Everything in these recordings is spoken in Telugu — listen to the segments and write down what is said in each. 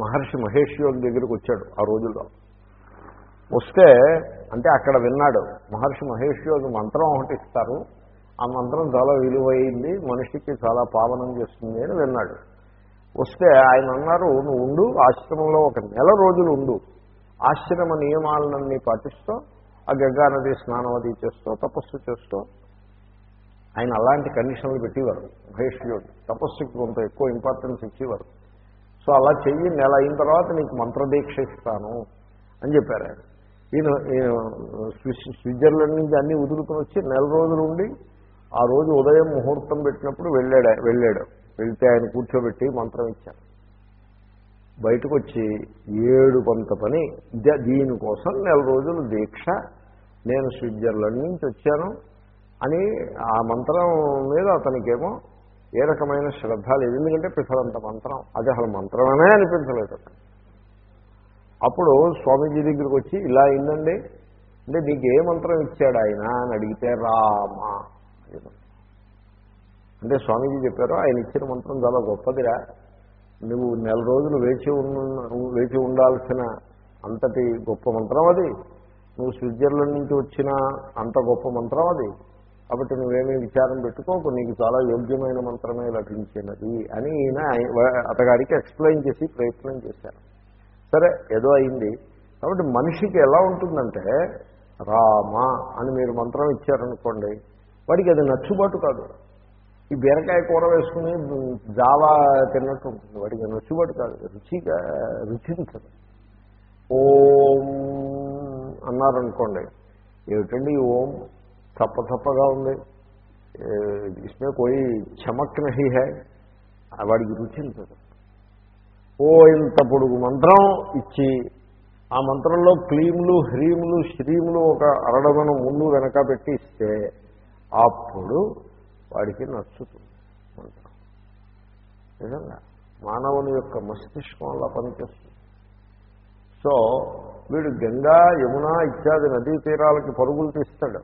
మహర్షి మహేష్ యోగి దగ్గరికి వచ్చాడు ఆ రోజుల్లో. వస్తే అంటే అక్కడ విన్నాడు మహర్షి మహేష్ యోగి మంత్రం ఒకటి ఇస్తారు ఆ మంత్రం చాలా విలువైంది మనిషికి చాలా పావనం చేస్తుంది అని విన్నాడు. వస్తే ఆయన అన్నారు నువ్వు ఉండు ఆశ్రమంలో ఒక నెల రోజులు ఉండు ఆశ్రమ నియమాలన్నీ పాటిస్తూ ఆ గంగా నది స్నానం అది చేస్తూ తపస్సు చేస్తూ. ఆయన అలాంటి కండిషన్లు పెట్టేవారు మహేష్ యోగి. తపస్సుకి కొంత ఎక్కువ ఇంపార్టెన్స్ ఇచ్చేవారు. సో అలా చెయ్యి నెల అయిన తర్వాత నీకు మంత్రదీక్ష ఇస్తాను అని చెప్పారు ఆయన. ఈయన స్విట్జర్లాండ్ నుంచి అన్నీ వదులుకొని వచ్చి నెల రోజులు ఉండి ఆ రోజు ఉదయం ముహూర్తం పెట్టినప్పుడు వెళ్ళాడు వెళ్ళాడు. వెళ్తే ఆయన కూర్చోబెట్టి మంత్రం ఇచ్చారు. బయటకు వచ్చి ఏడు కొంత పని ఇదే దీనికోసం నెల రోజులు దీక్ష నేను స్విట్జర్లాండ్ నుంచి వచ్చాను అని ఆ మంత్రం మీద అతనికేమో ఏ రకమైన శ్రద్ధ లేదు. ఎందుకంటే పిసరంత మంత్రం. అది అసలు మంత్రమనే అనిపించలేదు. అప్పుడు స్వామీజీ దగ్గరికి వచ్చి ఇలా అయిందండి. అంటే నీకు ఏ మంత్రం ఇచ్చాడు ఆయన అని అడిగితే రామ అంటే స్వామీజీ చెప్పారు ఆయన ఇచ్చిన మంత్రం చాలా గొప్పదిరా. నువ్వు నెల రోజులు వేచి వేచి ఉండాల్సిన అంతటి గొప్ప మంత్రం అది. నువ్వు స్విట్జర్లాండ్ నుంచి వచ్చిన అంత గొప్ప మంత్రం అది. కాబట్టి నువ్వేమీ విచారం పెట్టుకోకు నీకు చాలా యోగ్యమైన మంత్రమే లభించినది అని ఈయన అతగాడికి ఎక్స్ప్లెయిన్ చేసి ప్రయత్నం చేశారు. సరే ఏదో అయింది. కాబట్టి మనిషికి ఎలా ఉంటుందంటే రామ అని మీరు మంత్రం ఇచ్చారనుకోండి వాడికి అది నచ్చుబాటు కాదు. ఈ బీరకాయ కూర వేసుకుని జావా తిన్నట్టు ఉంటుంది. వాడికి నచ్చుబాటు కాదు. రుచిగా రుచించదు ఓం అన్నారనుకోండి ఏమిటండి ఓం? తప్ప తప్పగా ఉంది. ఇస్మే కోయి చమక్ నహి హై. వాడికి రుచించదు ఓ ఇంత పొడుగు మంత్రం ఇచ్చి ఆ మంత్రంలో క్లీములు హ్రీములు శ్రీములు ఒక అరడమనం ముందు వెనక పెట్టి ఇస్తే అప్పుడు వాడికి నచ్చుతుంది మంత్రం. నిజంగా మానవుని యొక్క మస్తిష్కం అలా పనిచేస్తుంది. సో వీడు గంగా యమున ఇత్యాది నదీ తీరాలకి పరుగులు తీస్తాడు.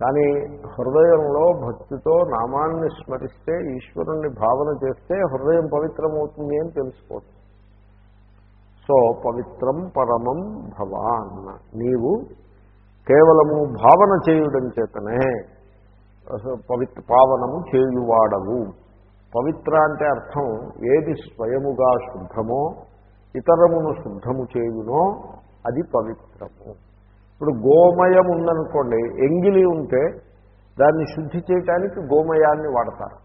కానీ హృదయంలో భక్తితో నామాన్ని స్మరిస్తే ఈశ్వరుణ్ణి భావన చేస్తే హృదయం పవిత్రమవుతుంది అని తెలుసుకోవచ్చు సో పవిత్రం పరమం భవాన్. నీవు కేవలము భావన చేయుడం చేతనే పవిత్ర పావనము చేయువాడవు. పవిత్ర అంటే అర్థం ఏది స్వయముగా శుద్ధమో ఇతరమును శుద్ధము చేయునో అది పవిత్రము. ఇప్పుడు గోమయం ఉందనుకోండి ఎంగిలి ఉంటే దాన్ని శుద్ధి చేయటానికి గోమయాన్ని వాడతారు.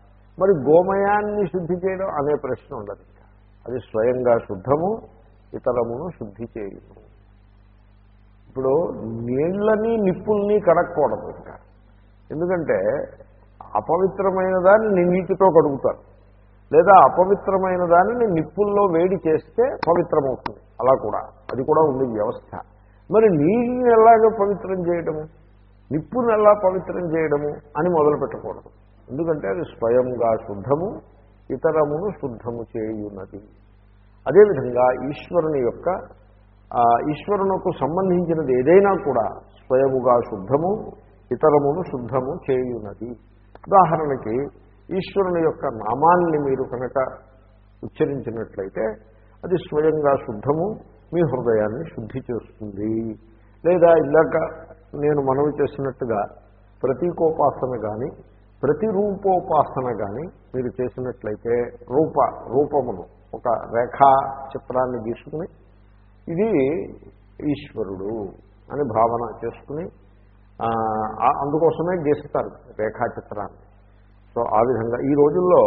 మరి గోమయాన్ని శుద్ధి చేయడం అనే ప్రశ్న ఉండదు. అది స్వయంగా శుద్ధము ఇతరమును శుద్ధి చేయదు ఇప్పుడు నీళ్ళని నిప్పుల్ని కడగకూడదు ఇంకా. ఎందుకంటే అపవిత్రమైన దాన్ని నీటితో కడుగుతారు. లేదా అపవిత్రమైన దానిని నిప్పుల్లో వేడి చేస్తే పవిత్రమవుతుంది. అలా కూడా. అది కూడా ఉంది వ్యవస్థ. మరి నీటిని ఎలాగ పవిత్రం చేయడము? నిప్పును ఎలా పవిత్రం చేయడము అని మొదలు పెట్టకూడదు. ఎందుకంటే అది స్వయంగా శుద్ధము ఇతరమును శుద్ధము చేయున్నది అదేవిధంగా ఈశ్వరుని యొక్క ఈశ్వరునకు సంబంధించినది ఏదైనా కూడా స్వయముగా శుద్ధము ఇతరమును శుద్ధము చేయున్నది ఉదాహరణకి ఈశ్వరుని యొక్క నామాన్ని మీరు కనుక ఉచ్చరించినట్లయితే అది స్వయంగా శుద్ధము మీ హృదయాన్ని శుద్ధి చేస్తుంది. లేదా ఇందాక నేను మనవి చేసినట్టుగా ప్రతీకోపాసన కానీ ప్రతిరూపోపాసన కానీ మీరు చేసినట్లయితే రూప రూపమును ఒక రేఖా చిత్రాన్ని గీసుకుని ఇది ఈశ్వరుడు అని భావన చేసుకుని అందుకోసమే గీస్తారు రేఖాచిత్రాన్ని సో ఆ విధంగా ఈ రోజుల్లో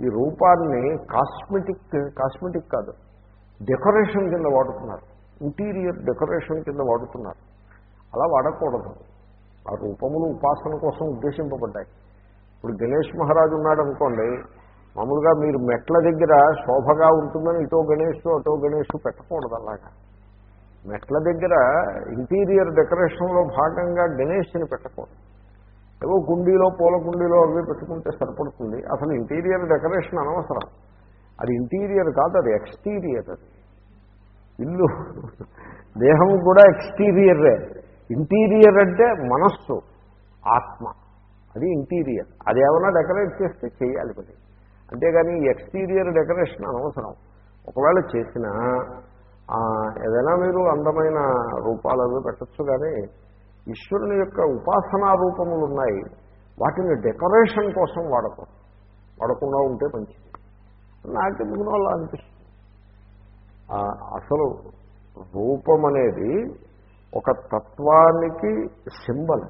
ఈ రూపాన్ని కాస్మెటిక్ కాస్మెటిక్ కాదు డెకరేషన్ కింద వాడుతున్నారు. ఇంటీరియర్ డెకరేషన్ కింద వాడుతున్నారు. అలా వాడకూడదు. ఆ రూపములు ఉపాసన కోసం ఉద్దేశింపబడ్డాయి. ఇప్పుడు గణేష్ మహారాజు ఉన్నాడు అనుకోండి మామూలుగా మీరు మెట్ల దగ్గర శోభగా ఉంటుందని ఇటో గణేష్ అటో గణేష్ పెట్టకూడదు అలాగా. మెట్ల దగ్గర ఇంటీరియర్ డెకరేషన్లో భాగంగా గణేష్ని పెట్టకూడదు. ఏవో కుండీలో పూల కుండీలో అవి పెట్టుకుంటే సరిపడుతుంది. అసలు ఇంటీరియర్ డెకరేషన్ అనవసరం. అది ఇంటీరియర్ కాదు అది ఎక్స్టీరియర్ అది. ఇల్లు దేహం కూడా ఎక్స్టీరియరే ఇంటీరియర్ అంటే మనస్సు ఆత్మ. అది ఇంటీరియర్. అది ఏమైనా డెకరేట్ చేస్తే చేయాలి పది అంతేగాని ఎక్స్టీరియర్ డెకరేషన్ అనవసరం. ఒకవేళ చేసినా ఏదైనా మీరు అందమైన రూపాలను పెట్టచ్చు కానీ ఈశ్వరుని యొక్క ఉపాసనా రూపములు ఉన్నాయి వాటిని డెకరేషన్ కోసం వాడకం వాడకుండా ఉంటే మంచిది. నాకెందుకు అలా అనిపిస్తుంది అసలు రూపం అనేది ఒక తత్వానికి సింబల్.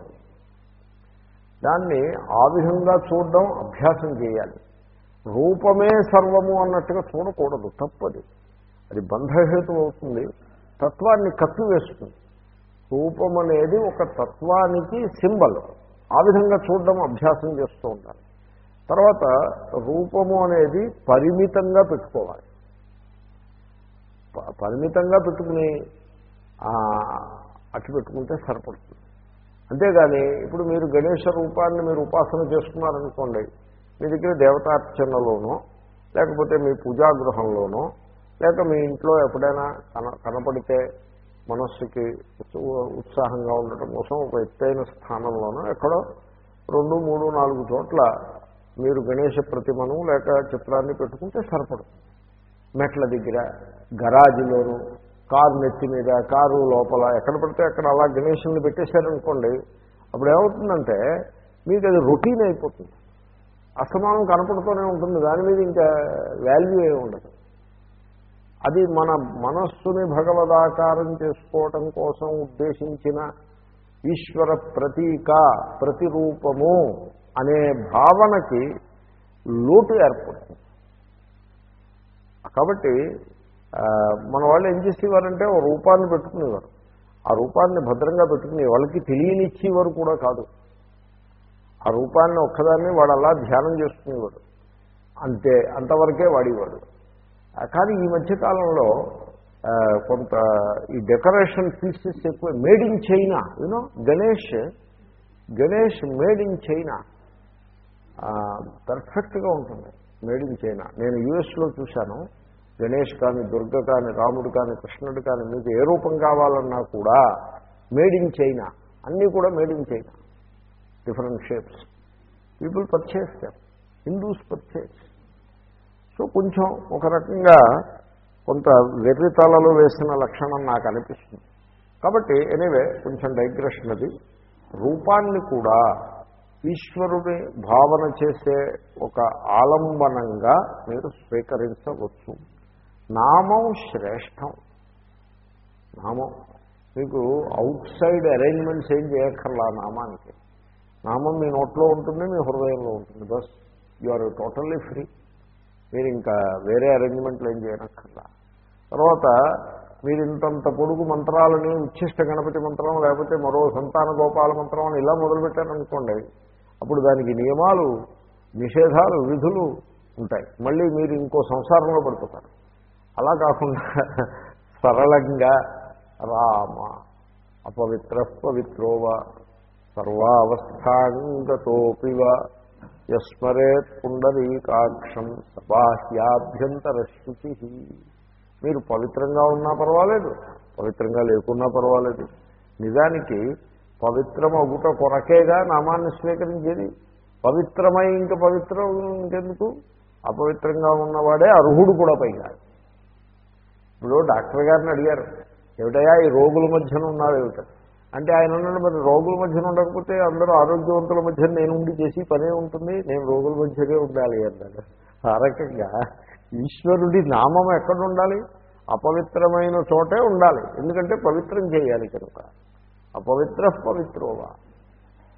దాన్ని ఆ విధంగా చూడడం అభ్యాసం చేయాలి. రూపమే సర్వము అన్నట్టుగా చూడకూడదు తప్పది. అది బంధహేతు అవుతుంది. తత్వాన్ని కప్పివేస్తుంది రూపం అనేది ఒక తత్వానికి సింబల్. ఆ విధంగా చూడడం అభ్యాసం చేస్తూ ఉండాలి. తర్వాత రూపము అనేది పరిమితంగా పెట్టుకోవాలి. పరిమితంగా పెట్టుకుని ఆ, అట్టు పెట్టుకుంటే సరిపడుతుంది. అంతేగాని ఇప్పుడు మీరు గణేష రూపాన్ని మీరు ఉపాసన చేసుకున్నారనుకోండి మీ దగ్గర దేవతార్చనలోనో లేకపోతే మీ పూజాగృహంలోనో లేక మీ ఇంట్లో ఎప్పుడైనా కన కనపడితే మనస్సుకి ఉత్సాహంగా ఉండటం కోసం ఒక ఎత్తైన స్థానంలోనో ఎక్కడో రెండు మూడు నాలుగు చోట్ల మీరు గణేష ప్రతిమను లేక చిత్రాన్ని పెట్టుకుంటే సరిపడు. మెట్ల దగ్గర గరాజులోను కారు నెత్తి మీద కారు లోపల ఎక్కడ పడితే అక్కడ అలా గణేషుని పెట్టేశారనుకోండి అప్పుడు ఏమవుతుందంటే మీకు అది రొటీన్ అయిపోతుంది. అసమానం కనపడుతూనే ఉంటుంది దాని మీద ఇంకా వాల్యూ ఏమి ఉండదు. అది మన మనస్సుని భగవదాకారం చేసుకోవటం కోసం ఉద్దేశించిన ఈశ్వర ప్రతీక ప్రతిరూపము. అనే భావనకి లోటు ఏర్పడుతుంది. కాబట్టి మన వాళ్ళు ఏం చేసేవారంటే ఓ రూపాన్ని పెట్టుకునేవారు. ఆ రూపాన్ని భద్రంగా పెట్టుకునే వాళ్ళకి తెలియనిచ్చేవారు కూడా కాదు. ఆ రూపాన్ని ఒక్కదాన్ని వాడు అలా ధ్యానం చేసుకునేవాడు. అంతే అంతవరకే వాడేవాడు. కానీ ఈ మధ్యకాలంలో కొంత ఈ డెకరేషన్ పీసెస్ ఎక్కువ made in China you know Ganesh Ganesh made in China. పర్ఫెక్ట్గా ఉంటుంది. మేడ్ ఇన్ చైనా నేను యుఎస్లో చూశాను. గణేష్ కానీ దుర్గ కానీ రాముడు కానీ కృష్ణుడు కానీ మీకు ఏ రూపం కావాలన్నా కూడా మేడ్ ఇన్ చైనా అన్నీ కూడా made in China different shapes people purchase them Hindus purchase so కొంచెం ఒక రకంగా కొంత వెర్రితలలో వేసిన లక్షణం నాకు అనిపిస్తుంది. కాబట్టి ఎనీవే కొంచెం డైగ్రెషన్ అది. రూపాన్ని కూడా ఈశ్వరుని భావన చేసే ఒక ఆలంబనంగా మీరు స్వీకరించవచ్చు. నామం శ్రేష్టం. నామం. మీకు అవుట్ సైడ్ అరేంజ్మెంట్స్ ఏం చేయక్కర్లా నామానికి. నామం మీ నోట్లో ఉంటుంది మీ హృదయంలో ఉంటుంది. బస్ యు ఆర్ టోటల్లీ ఫ్రీ మీరు ఇంకా వేరే అరేంజ్మెంట్లు ఏం చేయనక్కర్లా. తర్వాత మీరు ఇంతంత పొడుగు మంత్రాలని ఉచ్ఛిష్ట గణపతి మంత్రం లేకపోతే మరో సంతాన గోపాల మంత్రం అని ఇలా మొదలుపెట్టారనుకోండి అప్పుడు దానికి నియమాలు నిషేధాలు విధులు ఉంటాయి. మళ్ళీ మీరు ఇంకో సంసారంలో పడిపోతారు అలా కాకుండా సరళంగా రామ అపవిత్ర పవిత్రోవ సర్వావస్థాంగతోపివ యస్మరేత్ పుండరీకాక్షం బాహ్యాభ్యంతర శుచి మీరు పవిత్రంగా ఉన్నా పర్వాలేదు పవిత్రంగా లేకున్నా పర్వాలేదు. నిజానికి పవిత్రం అగుట కొరకేగా నామాన్ని స్వీకరించేది. పవిత్రమై ఇంకా పవిత్రం ఇంకెందుకు? అపవిత్రంగా ఉన్నవాడే అర్హుడు కూడా పైగా. ఇప్పుడు డాక్టర్ గారిని అడిగారు ఏమిటయా ఈ రోగుల మధ్యన ఉన్నావు ఏమిట అంటే ఆయన ఉన్నాడు మరి రోగుల మధ్యన ఉండకపోతే అందరూ ఆరోగ్యవంతుల మధ్య నేను ఉండి చేసి పనే ఉంటుంది నేను రోగుల మధ్యనే ఉండాలి అన్నాడు. ఆ రకంగా ఈశ్వరుడి నామం ఎక్కడ ఉండాలి? అపవిత్రమైన చోటే ఉండాలి. ఎందుకంటే పవిత్రం చేయాలి కనుక. అపవిత్ర పవిత్రోవా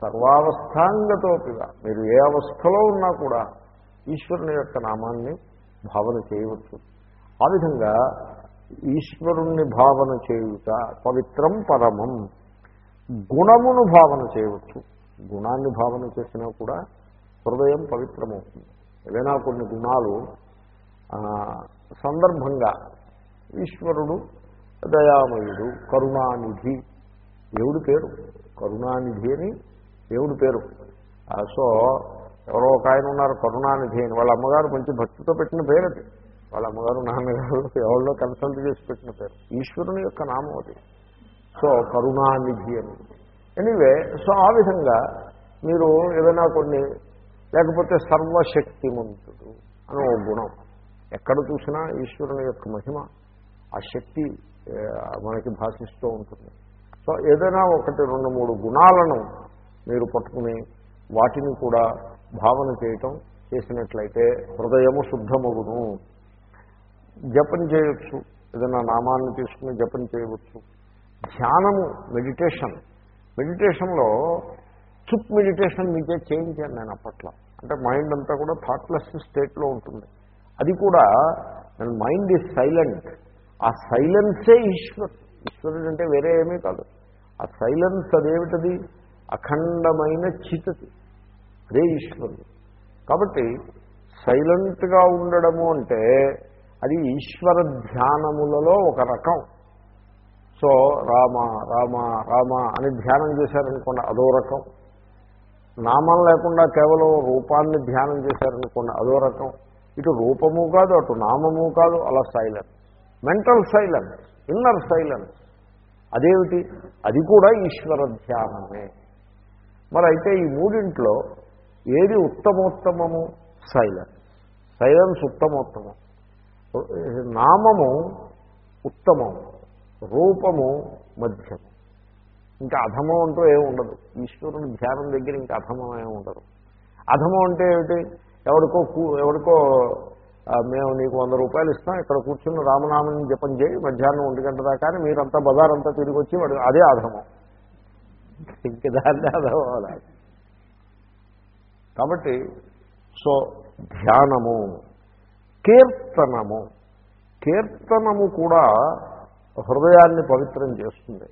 సర్వావస్థాంగతోపిగా మీరు ఏ అవస్థలో ఉన్నా కూడా ఈశ్వరుని యొక్క నామాన్ని భావన చేయవచ్చు. ఆ విధంగా ఈశ్వరుణ్ణి భావన చేయుట పవిత్రం పరమం గుణమును భావన చేయవచ్చు. గుణాన్ని భావన చేసినా కూడా హృదయం పవిత్రమవుతుంది. ఏదైనా కొన్ని గుణాలు సందర్భంగా ఈశ్వరుడు దయామయుడు కరుణానిధి దేవుడి పేరు. కరుణానిధి అని దేవుడి పేరు. ఆ, సో ఎవరో ఒక ఆయన ఉన్నారు కరుణానిధి అని. వాళ్ళ అమ్మగారు మంచి భక్తితో పెట్టిన పేరు అది. వాళ్ళ అమ్మగారు నాన్నగారు ఎవరిలో కన్సల్ట్ చేసి పెట్టిన పేరు. ఈశ్వరుని యొక్క నామం అది. సో కరుణానిధి అని. ఎనీవే సో ఆ విధంగా మీరు ఏదైనా కొన్ని లేకపోతే సర్వశక్తిమంతుడు అని ఒక గుణం. ఎక్కడ చూసినా ఈశ్వరుని యొక్క మహిమ ఆ శక్తి మనకి భాషిస్తూ ఉంటుంది. సో ఏదైనా ఒకటి రెండు మూడు గుణాలను మీరు పట్టుకుని వాటిని కూడా భావన చేయటం చేసినట్లయితే హృదయము శుద్ధమగును. జపం చేయొచ్చు. ఏదైనా నామాన్ని తీసుకుని జపం చేయవచ్చు. ధ్యానము మెడిటేషన్ మెడిటేషన్లో చుప్ మెడిటేషన్ మీకే చేయించాను నేను అప్పట్లో. అంటే మైండ్ అంతా కూడా థాట్లెస్ స్టేట్లో ఉంటుంది. అది కూడా మైండ్ ఈజ్ సైలెంట్ ఆ సైలెన్సే ఈశ్వరుడు ఈశ్వరుడు అంటే వేరే ఏమీ కాదు. ఆ సైలెన్స్ అదేమిటది? అఖండమైన చితతి. అదే ఈశ్వరుడు. కాబట్టి సైలెంట్గా ఉండడము అంటే అది ఈశ్వర ధ్యానములలో ఒక రకం. సో రామ రామ రామ అని ధ్యానం చేశారనుకోండి అదో రకం. నామం లేకుండా కేవలం రూపాన్ని ధ్యానం చేశారనుకోండి అదో రకం. ఇటు రూపము కాదు అటు నామము కాదు అలా silence. Mental silence inner silence. అదేమిటి? అది కూడా ఈశ్వర ధ్యానమే. మరి అయితే ఈ మూడింట్లో ఏది ఉత్తమోత్తమము? సైలెన్స్. సైలెన్స్ ఉత్తమోత్తమం. నామము ఉత్తమము రూపము మధ్యము. ఇంకా అధమం అంటూ ఏమి ఉండదు. ఈశ్వరుని ధ్యానం దగ్గర ఇంకా అధమం ఏమి ఉండదు. అధమం అంటే ఏమిటి? ఎవరికో కూ ఎవరికో మేము నీకు వంద రూపాయలు ఇస్తాం ఇక్కడ కూర్చుని రామనామం జపం చేయి మధ్యాహ్నం ఒంటి గంట దాకా అని మీరంతా బజారంతా తిరిగి వచ్చి వాడు అదే అధమం ఇంక దాన్ని అధమం కాబట్టి సో ధ్యానము కీర్తనము కీర్తనము కూడా హృదయాన్ని పవిత్రం చేస్తుంది.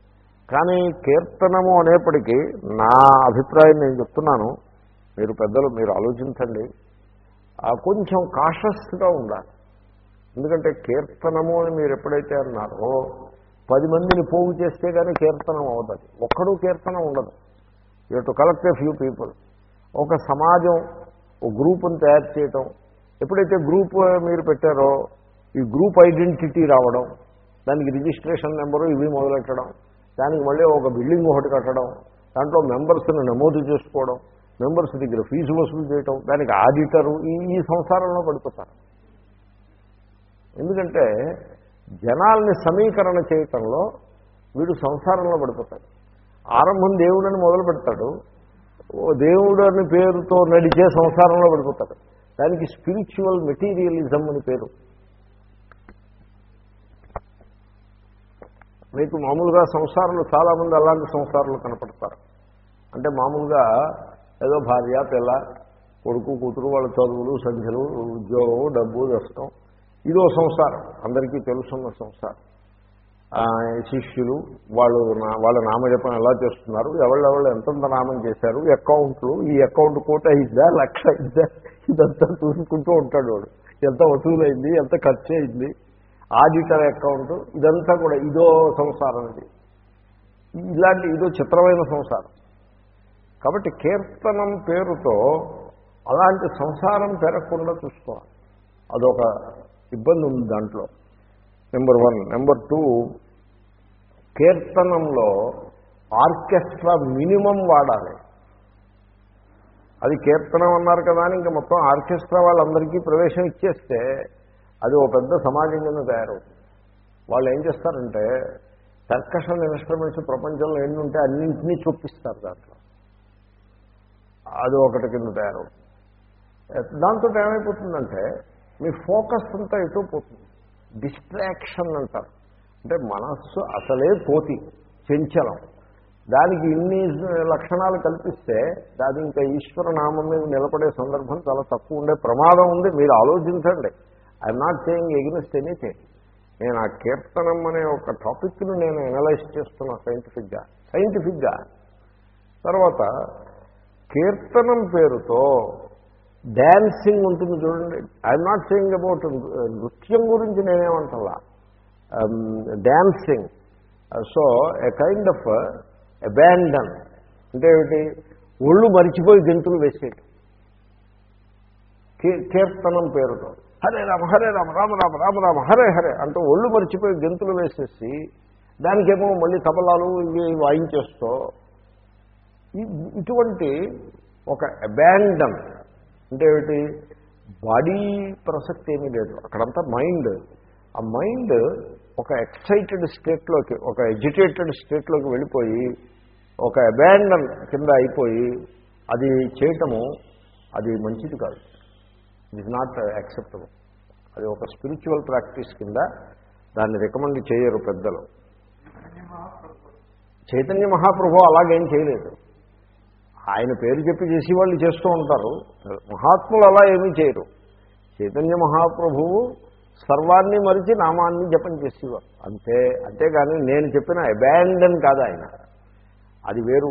కానీ కీర్తనము అనేప్పటికీ నా అభిప్రాయం నేను చెప్తున్నాను మీరు పెద్దలు మీరు ఆలోచించండి. కొంచెం కాషస్గా ఉండాలి. ఎందుకంటే కీర్తనము అని మీరు ఎప్పుడైతే అన్నారో పది మందిని పోగు చేస్తే కానీ కీర్తనం అవుతుంది. ఒక్కడూ కీర్తనం ఉండదు. You to collect a few people. ఒక సమాజం ఒక గ్రూప్ని తయారు చేయటం. ఎప్పుడైతే గ్రూప్ మీరు పెట్టారో ఈ గ్రూప్ ఐడెంటిటీ రావడం దానికి రిజిస్ట్రేషన్ నెంబరు ఇవి మొదలెట్టడం దానికి మళ్ళీ ఒక బిల్డింగ్ ఒకటి కట్టడం దాంట్లో మెంబర్స్ని నమోదు చేసుకోవడం మెంబర్స్ దగ్గర ఫీజు వసూలు చేయటం దానికి ఆడిటరు ఈ ఈ సంసారంలో పడిపోతారు. ఎందుకంటే జనాల్ని సమీకరణ చేయటంలో వీడు సంసారంలో పడిపోతాడు. ఆరంభం దేవుడని మొదలు పెడతాడు. ఓ దేవుడు అని పేరుతో నడిచే సంసారంలో పడిపోతాడు. దానికి స్పిరిచువల్ మెటీరియలిజం అని పేరు. మీకు మామూలుగా సంసారంలో చాలామంది అలాంటి సంసారాలు కనపడతారు. అంటే మామూలుగా ఏదో భార్య పిల్ల కొడుకు కూతురు వాళ్ళ చదువులు సంఖ్యలు ఉద్యోగం డబ్బు దష్టం ఇదో సంసారం. అందరికీ తెలుసున్న సంసారం. శిష్యులు వాళ్ళు నా- వాళ్ళ నామజపం ఎలా చేస్తున్నారు? ఎవళ్ళెవళ్ళు ఎంతంత నామం చేశారు? అకౌంట్లు ఈ అకౌంట్ కోట ఇద్దా లక్ష ఇద్దా ఇదంతా చూసుకుంటూ ఉంటాడు వాడు. ఎంత వసూలైంది ఎంత ఖర్చు అయింది ఆడిటర్ అకౌంట్ ఇదంతా కూడా ఇదో సంసారం ఇది. ఇలాంటి ఇదో చిత్రమైన సంసారం. కాబట్టి కీర్తనం పేరుతో అలాంటి సంసారం పెరగకుండా చూసుకోవాలి. అదొక ఇబ్బంది ఉంది దాంట్లో. నెంబర్ వన్ నెంబర్ టూ కీర్తనంలో ఆర్కెస్ట్రా మినిమం వాడాలి. అది కీర్తనం అన్నారు కదా అని ఇంకా మొత్తం ఆర్కెస్ట్రా వాళ్ళందరికీ ప్రవేశం ఇచ్చేస్తే అది ఒక పెద్ద సమాజం కింద తయారవుతుంది. వాళ్ళు ఏం చేస్తారంటే పర్కషన్ ఇన్స్ట్రుమెంట్స్ ప్రపంచంలో ఎన్ని ఉంటే అన్నింటినీ చూపిస్తారు దాంట్లో. అది ఒకటి కింద తయారవుతుంది దాంతో ఏమైపోతుందంటే మీ ఫోకస్ అంతా ఎటు పోతుంది. డిస్ట్రాక్షన్ అంటారు. అంటే మనస్సు అసలే పోతి చెంచలం. దానికి ఇన్ని లక్షణాలు కల్పిస్తే దాని ఇంకా ఈశ్వర నామం మీద నిలబడే సందర్భం చాలా తక్కువ ఉండే ప్రమాదం ఉంది. మీరు ఆలోచించండి. I'm not saying against anything నేను ఆ కీర్తనం అనే ఒక టాపిక్ను నేను అనలైజ్ చేస్తున్నా సైంటిఫిక్గా సైంటిఫిక్గా తర్వాత కీర్తనం పేరుతో డ్యాన్సింగ్ ఉంటుంది చూడండి. ఐఎమ్ నాట్ సేయింగ్ అబౌట్ నృత్యం గురించి నేనేమంటలా. Dancing so a kind of abandon అంటే ఏమిటి? ఒళ్ళు మరిచిపోయి గెంతులు వేసేయటం. కీర్తనం పేరుతో. హరే రామ హరే రామ రామ రామ రామ రామ హరే హరే అంటూ ఒళ్ళు మరిచిపోయి గెంతులు వేసేసి దానికేమో మళ్ళీ తబలాలు ఇవి వాయించేస్తూ ఇటువంటి ఒక అబాండన్ అంటే ఏమిటి? బాడీ ప్రసక్తి ఏమీ లేదు. అక్కడంతా మైండ్ ఆ మైండ్ ఒక ఎక్సైటెడ్ స్టేట్లోకి ఒక ఎడ్యుటేటెడ్ స్టేట్లోకి వెళ్ళిపోయి ఒక అబాండన్ కింద అయిపోయి అది చేయటము అది మంచిది కాదు. ఇట్ ఇస్ నాట్ యాక్సెప్టబుల్ అది ఒక స్పిరిచువల్ ప్రాక్టీస్ కింద దాన్ని రికమెండ్ చేయరు పెద్దలు. చైతన్య మహాప్రభు అలాగేం చేయలేదు. ఆయన పేరు చెప్పి చేసి వాళ్ళు చేస్తూ ఉంటారు. మహాత్ములు అలా ఏమీ చేయరు. చైతన్య మహాప్రభువు సర్వాన్ని మరిచి నామాన్ని జపం చేసేవారు. అంతే అంతేగాని నేను చెప్పిన అబాండన్ కాదు ఆయన. అది వేరు.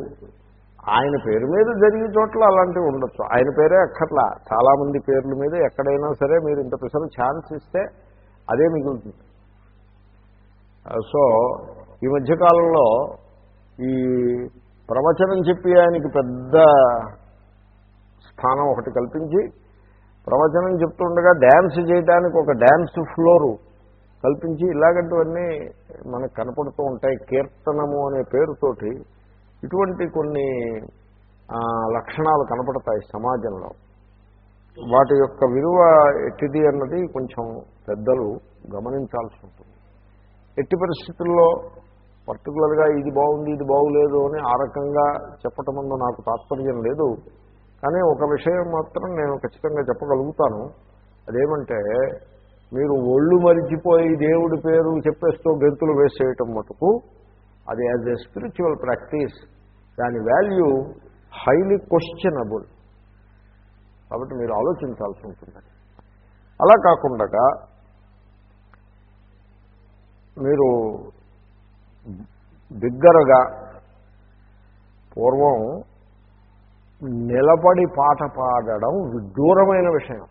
ఆయన పేరు మీద జరిగే చోట్ల అలాంటివి ఉండొచ్చు. ఆయన పేరే అక్కట్లా చాలామంది పేర్ల మీద ఎక్కడైనా సరే మీరు ఇంత పిసలు ఛాన్స్ ఇస్తే అదే మిగులుతుంది. సో ఈ మధ్యకాలంలో ఈ ప్రవచనం చెప్పి ఆయనకి పెద్ద స్థానం ఒకటి కల్పించి ప్రవచనం చెప్తుండగా డ్యాన్స్ చేయడానికి ఒక డ్యాన్స్ ఫ్లోరు కల్పించి ఇలాగంటివన్నీ మనకు కనపడుతూ ఉంటాయి. కీర్తనము అనే పేరుతోటి ఇటువంటి కొన్ని లక్షణాలు కనపడతాయి సమాజంలో. వాటి యొక్క విలువ ఎట్టిది అన్నది కొంచెం పెద్దలు గమనించాల్సి ఉంటుంది. ఎట్టి పరిస్థితుల్లో పర్టికులర్గా ఇది బాగుంది ఇది బాగులేదు అని ఆ రకంగా చెప్పటం వల్ల నాకు తాత్పర్యం లేదు. కానీ ఒక విషయం మాత్రం నేను ఖచ్చితంగా చెప్పగలుగుతాను. అదేమంటే మీరు ఒళ్ళు మరిచిపోయి దేవుడి పేరు చెప్పేస్తూ గెంతులు వేసేయటం మటుకు అది యాజ్ ఎ స్పిరిచువల్ ప్రాక్టీస్ దాని వాల్యూ హైలీ క్వశ్చనబుల్ కాబట్టి మీరు ఆలోచించాల్సి ఉంటుంది. అలా కాకుండా మీరు బిగ్గరగా పూర్వం నిలబడి పాట పాడడం విడ్డూరమైన విషయం.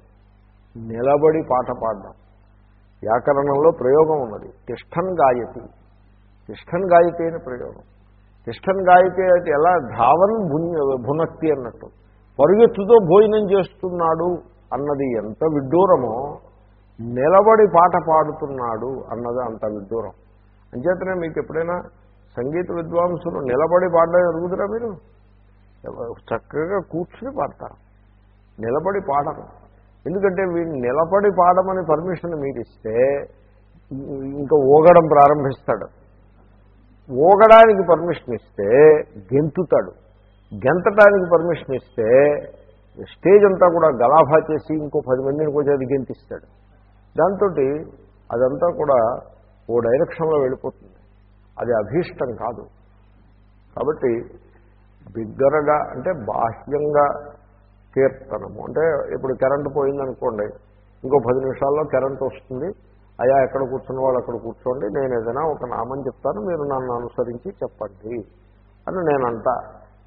నిలబడి పాట పాడడం. వ్యాకరణంలో ప్రయోగం ఉన్నది. తిష్టన్ గాయతి. తిష్టన్ గాయతి అని ప్రయోగం. తిష్టన్ గాయతి అయితే ఎలా? ధావన్ భునక్తి అన్నట్టు. పరుగెత్తుతో భోజనం చేస్తున్నాడు అన్నది ఎంత విడ్డూరమో నిలబడి పాట పాడుతున్నాడు అన్నది అంత విడ్డూరం. అంచేతనే మీకు ఎప్పుడైనా సంగీత విద్వాంసులు నిలబడి పాడడం ఎరుగుదురా మీరు? చక్కగా కూర్చుని పాడతారు. నిలబడి పాడరు. ఎందుకంటే వీడు నిలబడి పాడమని పర్మిషన్ మీరు ఇస్తే ఇంకా ఊగడం ప్రారంభిస్తాడు. ఊగడానికి పర్మిషన్ ఇస్తే గెంతుతాడు. గెంతటానికి పర్మిషన్ ఇస్తే స్టేజ్ అంతా కూడా గలాభా చేసి ఇంకో పది మందిని కొంచెం అది గెంతిస్తాడు. దాంతో అదంతా కూడా ఓ డైరెక్షన్లో వెళ్ళిపోతుంది. అది అభీష్టం కాదు. కాబట్టి బిగ్గరగా అంటే బాహ్యంగా కీర్తనము. అంటే ఇప్పుడు కరెంటు పోయిందనుకోండి ఇంకో పది నిమిషాల్లో కరెంటు వస్తుంది. అయా ఎక్కడ కూర్చున్న వాళ్ళు అక్కడ కూర్చోండి. నేను ఏదైనా ఒక నామం చెప్తాను మీరు నన్ను అనుసరించి చెప్పండి అని నేనంటా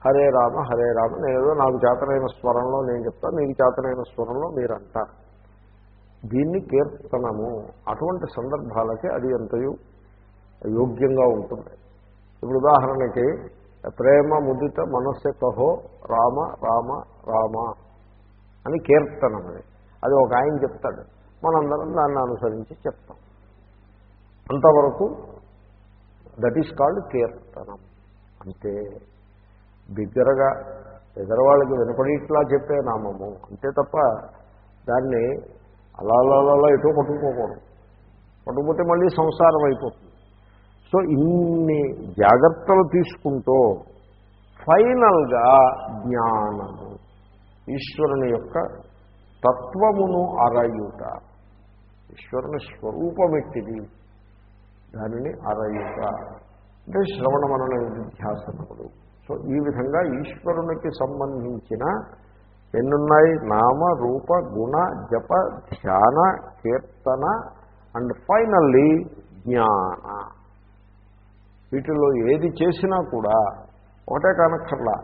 హరే రామ హరే రామ నేనేదో నాకు చేతనైన స్వరంలో నేను చెప్తాను మీకు చేతనైన స్వరంలో మీరంటారు. దీన్ని కీర్తనము. అటువంటి సందర్భాలకి అది ఎంతయు యోగ్యంగా ఉంటుంది. ఇప్పుడు ఉదాహరణకి ప్రేమ ముదిత మనస్సు కహో రామ రామ రామ అని కీర్తనం అది. అది ఒక ఆయన చెప్తాడు. మనందరం దాన్ని అనుసరించి చెప్తాం. అంతవరకు దట్ ఈస్ కాల్డ్ కీర్తనం. అంతే బిగ్గరగా ఎదరవాళ్ళకి వినపడిట్లా చెప్పే నామము. అంతే తప్ప దాన్ని అలా అలా ఎటో పట్టుకోకూడదు పట్టుకుపోతే మళ్ళీ సంసారం అయిపోతుంది. సో ఇన్ని జాగ్రత్తలు తీసుకుంటూ ఫైనల్గా జ్ఞానము ఈశ్వరుని యొక్క తత్వమును అరయుట ఈశ్వరుని స్వరూపమెట్టిది దానిని అరయుట అంటే శ్రవణ మనన నిధ్యాసనములు సో ఈ విధంగా ఈశ్వరునికి సంబంధించిన ఎన్నున్నాయి? నామ రూప గుణ జప ధ్యాన కీర్తన అండ్ ఫైనల్లీ జ్ఞాన. వీటిలో ఏది చేసినా కూడా ఒకటే కానక్కర్లా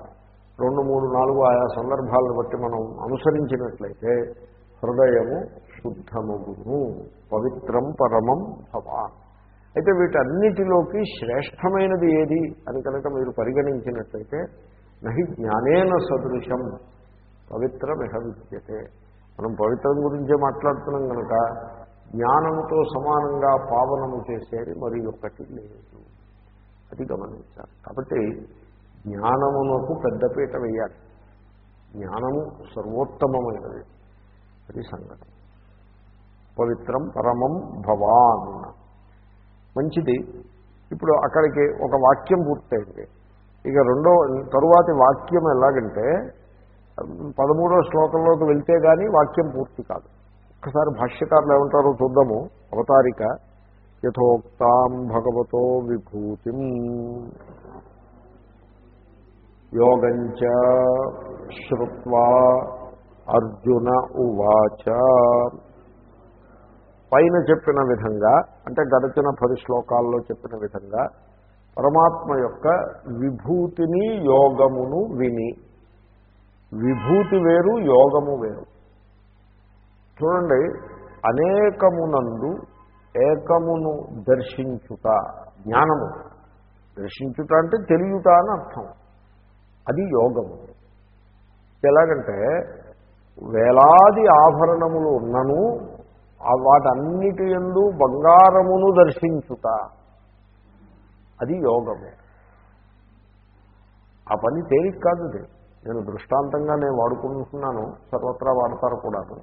రెండు మూడు నాలుగు ఆయా సందర్భాలను బట్టి మనం అనుసరించినట్లయితే హృదయము శుద్ధముగును. పవిత్రం పరమం భవాన్. అయితే వీటన్నిటిలోకి శ్రేష్టమైనది ఏది అని కనుక మీరు పరిగణించినట్లయితే నహి జ్ఞానేన సదృశం. పవిత్రమిహ విద్యతే మనం పవిత్రం గురించే మాట్లాడుతున్నాం కనుక జ్ఞానంతో సమానంగా పావనము చేసేది మరి ఒక్కటి లేదు. అది గమనించాలి. కాబట్టి జ్ఞానమునకు పెద్దపీట వేయాలి. జ్ఞానము సర్వోత్తమమైనది. అది సంగతి. పవిత్రం పరమం భవాన్. మంచిది. ఇప్పుడు అక్కడికి ఒక వాక్యం పూర్తయింది. ఇక రెండో తరువాతి వాక్యం ఎలాగంటే పదమూడో శ్లోకంలోకి వెళ్తే కానీ వాక్యం పూర్తి కాదు. ఒక్కసారి భాష్యకారులు ఏమంటారో చూద్దాము. అవతారిక యథోక్తాం భగవతో విభూతి. యోగంచ శ్రుత్వా అర్జున ఉవాచ. పైన చెప్పిన విధంగా అంటే గడిచిన పది శ్లోకాల్లో చెప్పిన విధంగా పరమాత్మ యొక్క విభూతిని యోగమును విని విభూతి వేరు యోగము వేరు. చూడండి అనేకమునందు ఏకమును దర్శించుట జ్ఞానము. దర్శించుట అంటే తెలియట అని అర్థం. అది యోగము. ఎలాగంటే వేలాది ఆభరణములు ఉన్నను వాటన్నిటి ఎందు బంగారమును దర్శించుట. అది యోగము. ఆ పని తేలిక కాదు నేను దృష్టాంతంగా నేను వాడుకుంటున్నాను సర్వత్రా వాడతారు కూడాను.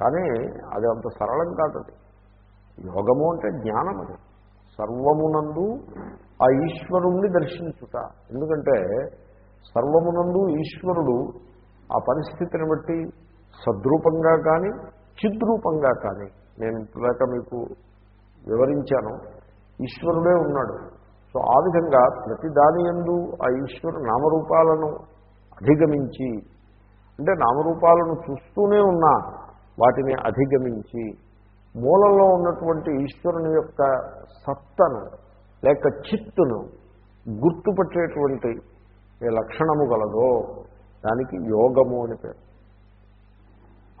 కానీ అది అంత సరళం కాదు యోగము అంటే జ్ఞానం అది. సర్వమునందు ఆ ఈశ్వరుణ్ణి దర్శించుట. ఎందుకంటే సర్వమునందు ఈశ్వరుడు ఆ పరిస్థితిని బట్టి సద్రూపంగా కానీ చిద్రూపంగా కానీ నేను ఇంతదాకా మీకు వివరించాను ఈశ్వరుడే ఉన్నాడు. సో ఆ విధంగా ప్రతి దాని ఎందు ఆ ఈశ్వరు నామరూపాలను అధిగమించి అంటే నామరూపాలను చూస్తూనే ఉన్నా వాటిని అధిగమించి మూలంలో ఉన్నటువంటి ఈశ్వరుని యొక్క సత్తను లేక చిత్తును గుర్తుపట్టేటువంటి ఏ లక్షణము గలదో దానికి యోగము అని పేరు.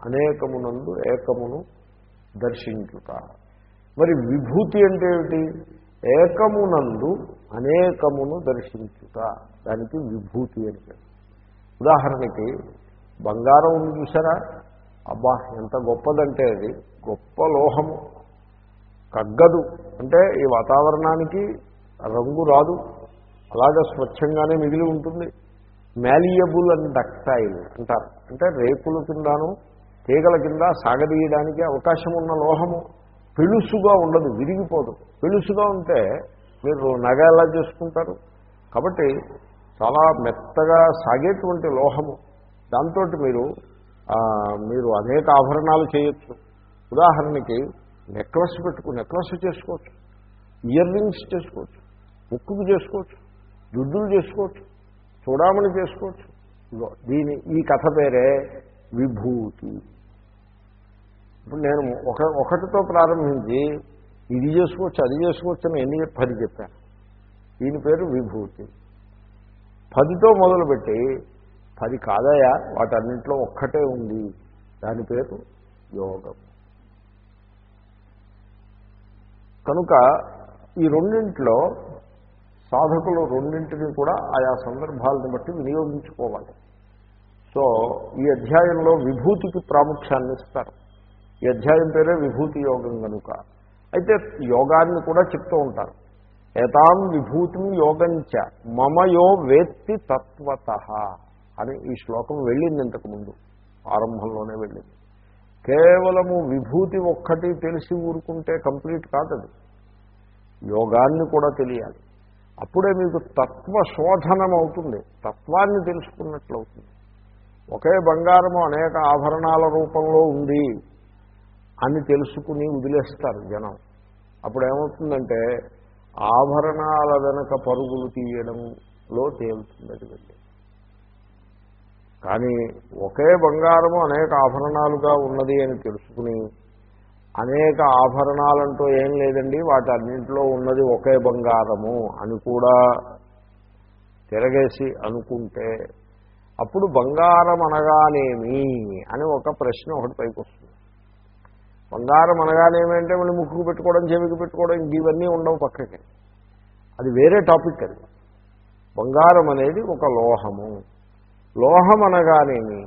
అనేకమునందు ఏకమును దర్శించుట. మరి విభూతి అంటే ఏమిటి? ఏకమునందు అనేకమును దర్శించుట. దానికి విభూతి అని పేరు. ఉదాహరణకి బంగారం ఉంది చూసారా అబ్బా ఎంత గొప్పదంటే అది. గొప్ప లోహము. కగ్గదు. అంటే ఈ వాతావరణానికి రంగు రాదు. అలాగే స్వచ్ఛంగానే మిగిలి ఉంటుంది. మ్యాలియబుల్ అండ్ డక్టైల్ అంటారు. అంటే రేకుల కిందను తీగల కింద సాగదీయడానికి అవకాశం ఉన్న లోహము. పెలుసుగా ఉండదు విరిగిపోదు. పెలుసుగా ఉంటే మీరు నగ ఎలా చేసుకుంటారు? కాబట్టి చాలా మెత్తగా సాగేటువంటి లోహము. దాంతో మీరు మీరు అనేక ఆభరణాలు చేయొచ్చు. ఉదాహరణకి నెక్లెస్ పెట్టుకు నెక్లెస్ చేసుకోవచ్చు. ఇయర్ రింగ్స్ చేసుకోవచ్చు. ముక్కుకు చేసుకోవచ్చు. దుడ్డులు చేసుకోవచ్చు. చూడామణి చేసుకోవచ్చు. దీని ఈ కథ పేరే విభూతి. ఇప్పుడు నేను ఒక ఒకటితో ప్రారంభించి ఇది చేసుకోవచ్చు అది చేసుకోవచ్చు అని ఎన్ని పది చెప్పాను దీని పేరు విభూతి. పదితో మొదలుపెట్టి పది కాదయా వాటన్నింటిలో ఒక్కటే ఉంది. దాని పేరు యోగం. కనుక ఈ రెండింటిలో సాధకులు రెండింటిని కూడా ఆయా సందర్భాలను బట్టి వినియోగించుకోవాలి. సో ఈ అధ్యాయంలో విభూతికి ప్రాముఖ్యాన్ని ఇస్తారు. ఈ అధ్యాయం పేరే విభూతి యోగం కనుక అయితే యోగాన్ని కూడా చెప్తూ ఉంటారు. ఏతాం విభూతిం యోగంచ మమయో వేత్తి తత్వత అని ఈ శ్లోకం వెళ్ళింది ఇంతకుముందు ఆరంభంలోనే వెళ్ళింది. కేవలము విభూతి ఒక్కటి తెలిసి ఊరుకుంటే కంప్లీట్ కాదది. యోగాన్ని కూడా తెలియాలి. అప్పుడే మీకు తత్వ శోధనం అవుతుంది తత్వాన్ని తెలుసుకున్నట్లు అవుతుంది. ఒకే బంగారము అనేక ఆభరణాల రూపంలో ఉంది అని తెలుసుకుని వదిలేస్తారు జనం. అప్పుడు ఏమవుతుందంటే ఆభరణాల వెనక పరుగులు తీయడంలో తేలుతుంది అది వెళ్ళి కానీ ఒకే బంగారము అనేక ఆభరణాలుగా ఉన్నది అని తెలుసుకుని అనేక ఆభరణాలంటూ ఏం లేదండి వాటి అన్నింటిలో ఉన్నది ఒకే బంగారము అని కూడా తిరగేసి అనుకుంటే అప్పుడు బంగారం అనగానేమి అని ఒక ప్రశ్న ఒకటి పైకి వస్తుంది బంగారం అనగానేమంటే మళ్ళీ ముక్కుకు పెట్టుకోవడం చెవికి పెట్టుకోవడం ఇవన్నీ ఉండవు పక్కకి. అది వేరే టాపిక్ అది. బంగారం అనేది ఒక లోహము. లోహం అనగానేమి?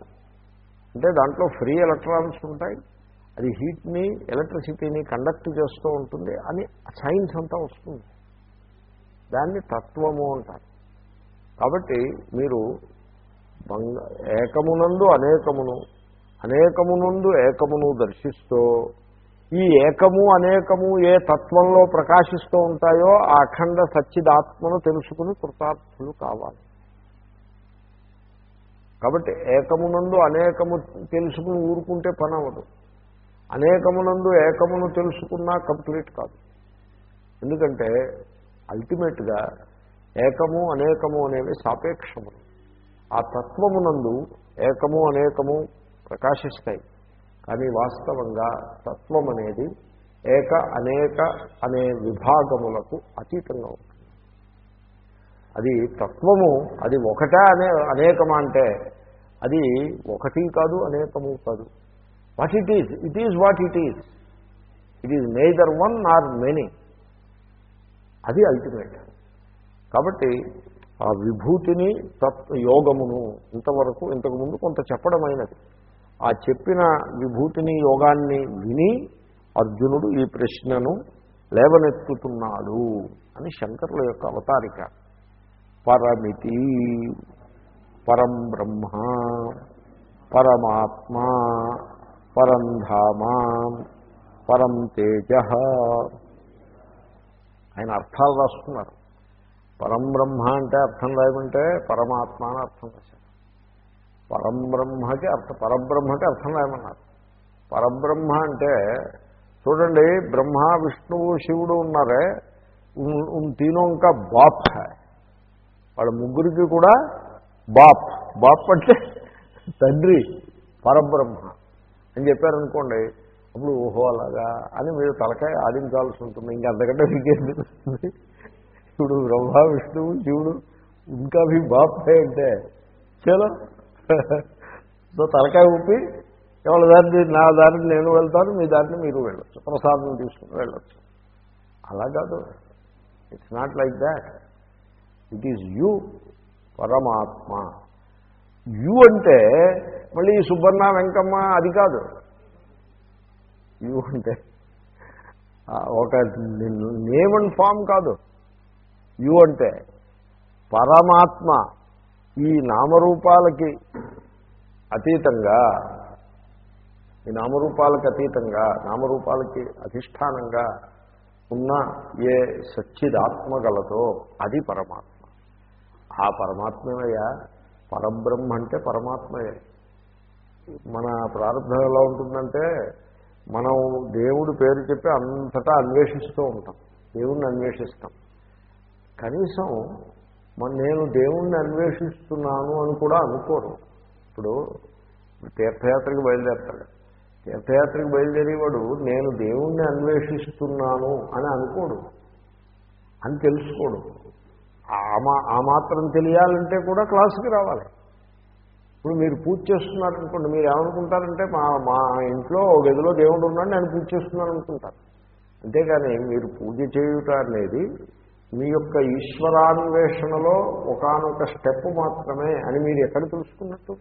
అంటే దాంట్లో ఫ్రీ ఎలక్ట్రాన్స్ ఉంటాయి. అది హీట్ని ఎలక్ట్రిసిటీని కండక్ట్ చేస్తూ ఉంటుంది అని సైన్స్ అంతా వస్తుంది. దాన్ని తత్వము అంటారు. కాబట్టి మీరు బంగ ఏకమునందు అనేకమును అనేకము నుండి ఏకమును దర్శిస్తూ ఈ ఏకము అనేకము ఏ తత్వంలో ప్రకాశిస్తూ ఉంటాయో ఆ అఖండ సచ్చిదాత్మను తెలుసుకుని కృతార్థులు కావాలి. కాబట్టి ఏకమునందు అనేకము తెలుసుకుని ఊరుకుంటే పని అవ్వదు. అనేకమునందు ఏకమును తెలుసుకున్నా కంప్లీట్ కాదు. ఎందుకంటే అల్టిమేట్గా ఏకము అనేకము అనేవి సాపేక్షములు. ఆ తత్వమునందు ఏకము అనేకము ప్రకాశిస్తాయి. కానీ వాస్తవంగా తత్వం అనేది ఏక అనేక అనే విభాగములకు అతీతంగా ఉంటుంది. అది తత్వము అది ఒకటా అనే అనేకమా అంటే అది ఒకటి కాదు అనేకము కాదు. What it is it is what it is it is neither one or many అది అల్టిమేట్ కాబట్టి ఆ విభూతిని తత్ యోగమును ఇంతవరకు ఇంతకుముందు కొంత చెప్పడమైనది. ఆ చెప్పిన విభూతిని యోగాన్ని విని అర్జునుడు ఈ ప్రశ్నను లేవనెత్తుతున్నాడు అని శంకరుల యొక్క అవతారిక. పరమితి పరం బ్రహ్మ పరమాత్మ పరంధామ పరం తేజ. ఆయన అర్థాలు రాసుకున్నారు. పరంబ్రహ్మ అంటే అర్థం రాయమంటే పరమాత్మ అని అర్థం రాశారు. పరంబ్రహ్మకి అర్థం పరబ్రహ్మకి అర్థం ఏమన్నారు పరబ్రహ్మ అంటే చూడండి బ్రహ్మ విష్ణువు శివుడు ఉన్నారే తీనో ఇంకా బాప్ వాళ్ళ ముగ్గురికి కూడా బాప్. బాప్ అంటే తండ్రి పరబ్రహ్మ అని చెప్పారనుకోండి అప్పుడు ఓహో అలాగా అని మీరు తలకాయ ఆడించాల్సి ఉంటుంది. ఇంకా అంతకంటే మీకేం తెలుస్తుంది? ఇప్పుడు బ్రహ్మ విష్ణువు శివుడు ఇంకా మీ బాప్ అంటే చలో సో తలకాయ ఊపి ఎవరి దాన్ని నా దారిని నేను వెళ్తాను మీ దారిని మీరు వెళ్ళొచ్చు. ప్రసాదం తీసుకుని వెళ్ళొచ్చు. అలా కాదు. It's not like that it is you పరమాత్మ. యు అంటే మళ్ళీ సుబ్బన్న వెంకమ్మ అది కాదు. యు అంటే ఒక నేమ్ అండ్ ఫామ్ కాదు. యు అంటే పరమాత్మ. ఈ నామరూపాలకి అతీతంగా ఈ నామరూపాలకు అతీతంగా నామరూపాలకి అధిష్టానంగా ఉన్న ఏ సచ్చిదాత్మ గలతో అది పరమాత్మ. ఆ పరమాత్మయ్యా పరబ్రహ్మ అంటే పరమాత్మయే. మన ప్రారంభం ఎలా ఉంటుందంటే మనం దేవుడి పేరు చెప్పి అంతటా అన్వేషిస్తూ ఉంటాం. దేవుణ్ణి అన్వేషిస్తాం. కనీసం నేను దేవుణ్ణి అన్వేషిస్తున్నాను అని కూడా అనుకోరు. ఇప్పుడు తీర్థయాత్రకి బయలుదేరతాడు. తీర్థయాత్రకి బయలుదేరేవాడు నేను దేవుణ్ణి అన్వేషిస్తున్నాను అని అనుకోడు. అని తెలుసుకోడు. ఆ మాత్రం తెలియాలంటే కూడా క్లాసుకి రావాలి. ఇప్పుడు మీరు పూజ చేస్తున్నారనుకోండి మీరు ఏమనుకుంటారంటే మా మా ఇంట్లో గదిలో దేవుడు ఉన్నాడు నేను పూజ చేస్తున్నాను అనుకుంటారు. మీరు పూజ చేయుట అనేది మీ యొక్క ఈశ్వరాన్వేషణలో ఒకనొక స్టెప్ మాత్రమే అని మీరు ఎక్కడ తెలుసుకున్నట్టు?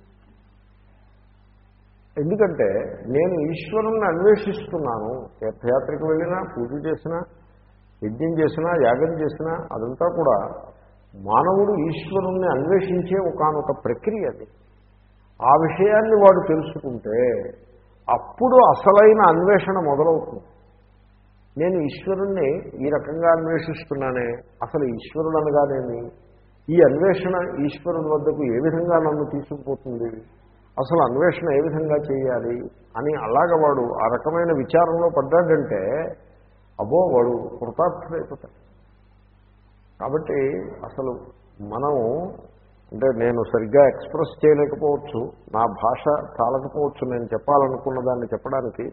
ఎందుకంటే నేను ఈశ్వరుణ్ణి అన్వేషిస్తున్నాను. తీర్థయాత్రకు వెళ్ళినా పూజ చేసినా యజ్ఞం చేసినా యాగం చేసినా అదంతా కూడా మానవుడు ఈశ్వరుణ్ణి అన్వేషించే ఒకనొక ప్రక్రియ అది. ఆ విషయాన్ని వాడు తెలుసుకుంటే అప్పుడు అసలైన అన్వేషణ మొదలవుతుంది. నేను ఈశ్వరుణ్ణి ఈ రకంగా అన్వేషిస్తున్నానే అసలు ఈశ్వరుడు అనగానేమి ఈ అన్వేషణ ఈశ్వరుని వద్దకు ఏ విధంగా నన్ను తీసుకుపోతుంది? అసలు అన్వేషణ ఏ విధంగా చేయాలి అని అలాగ వాడు ఆ రకమైన విచారంలో పడ్డాడంటే అబ్బో వాడు కృతార్థుడైపోతాడు. కాబట్టి అసలు మనం అంటే నేను సరిగ్గా ఎక్స్ప్రెస్ చేయలేకపోవచ్చు నా భాష చాలకపోవచ్చు నేను చెప్పాలనుకున్న దాన్ని చెప్పడానికి.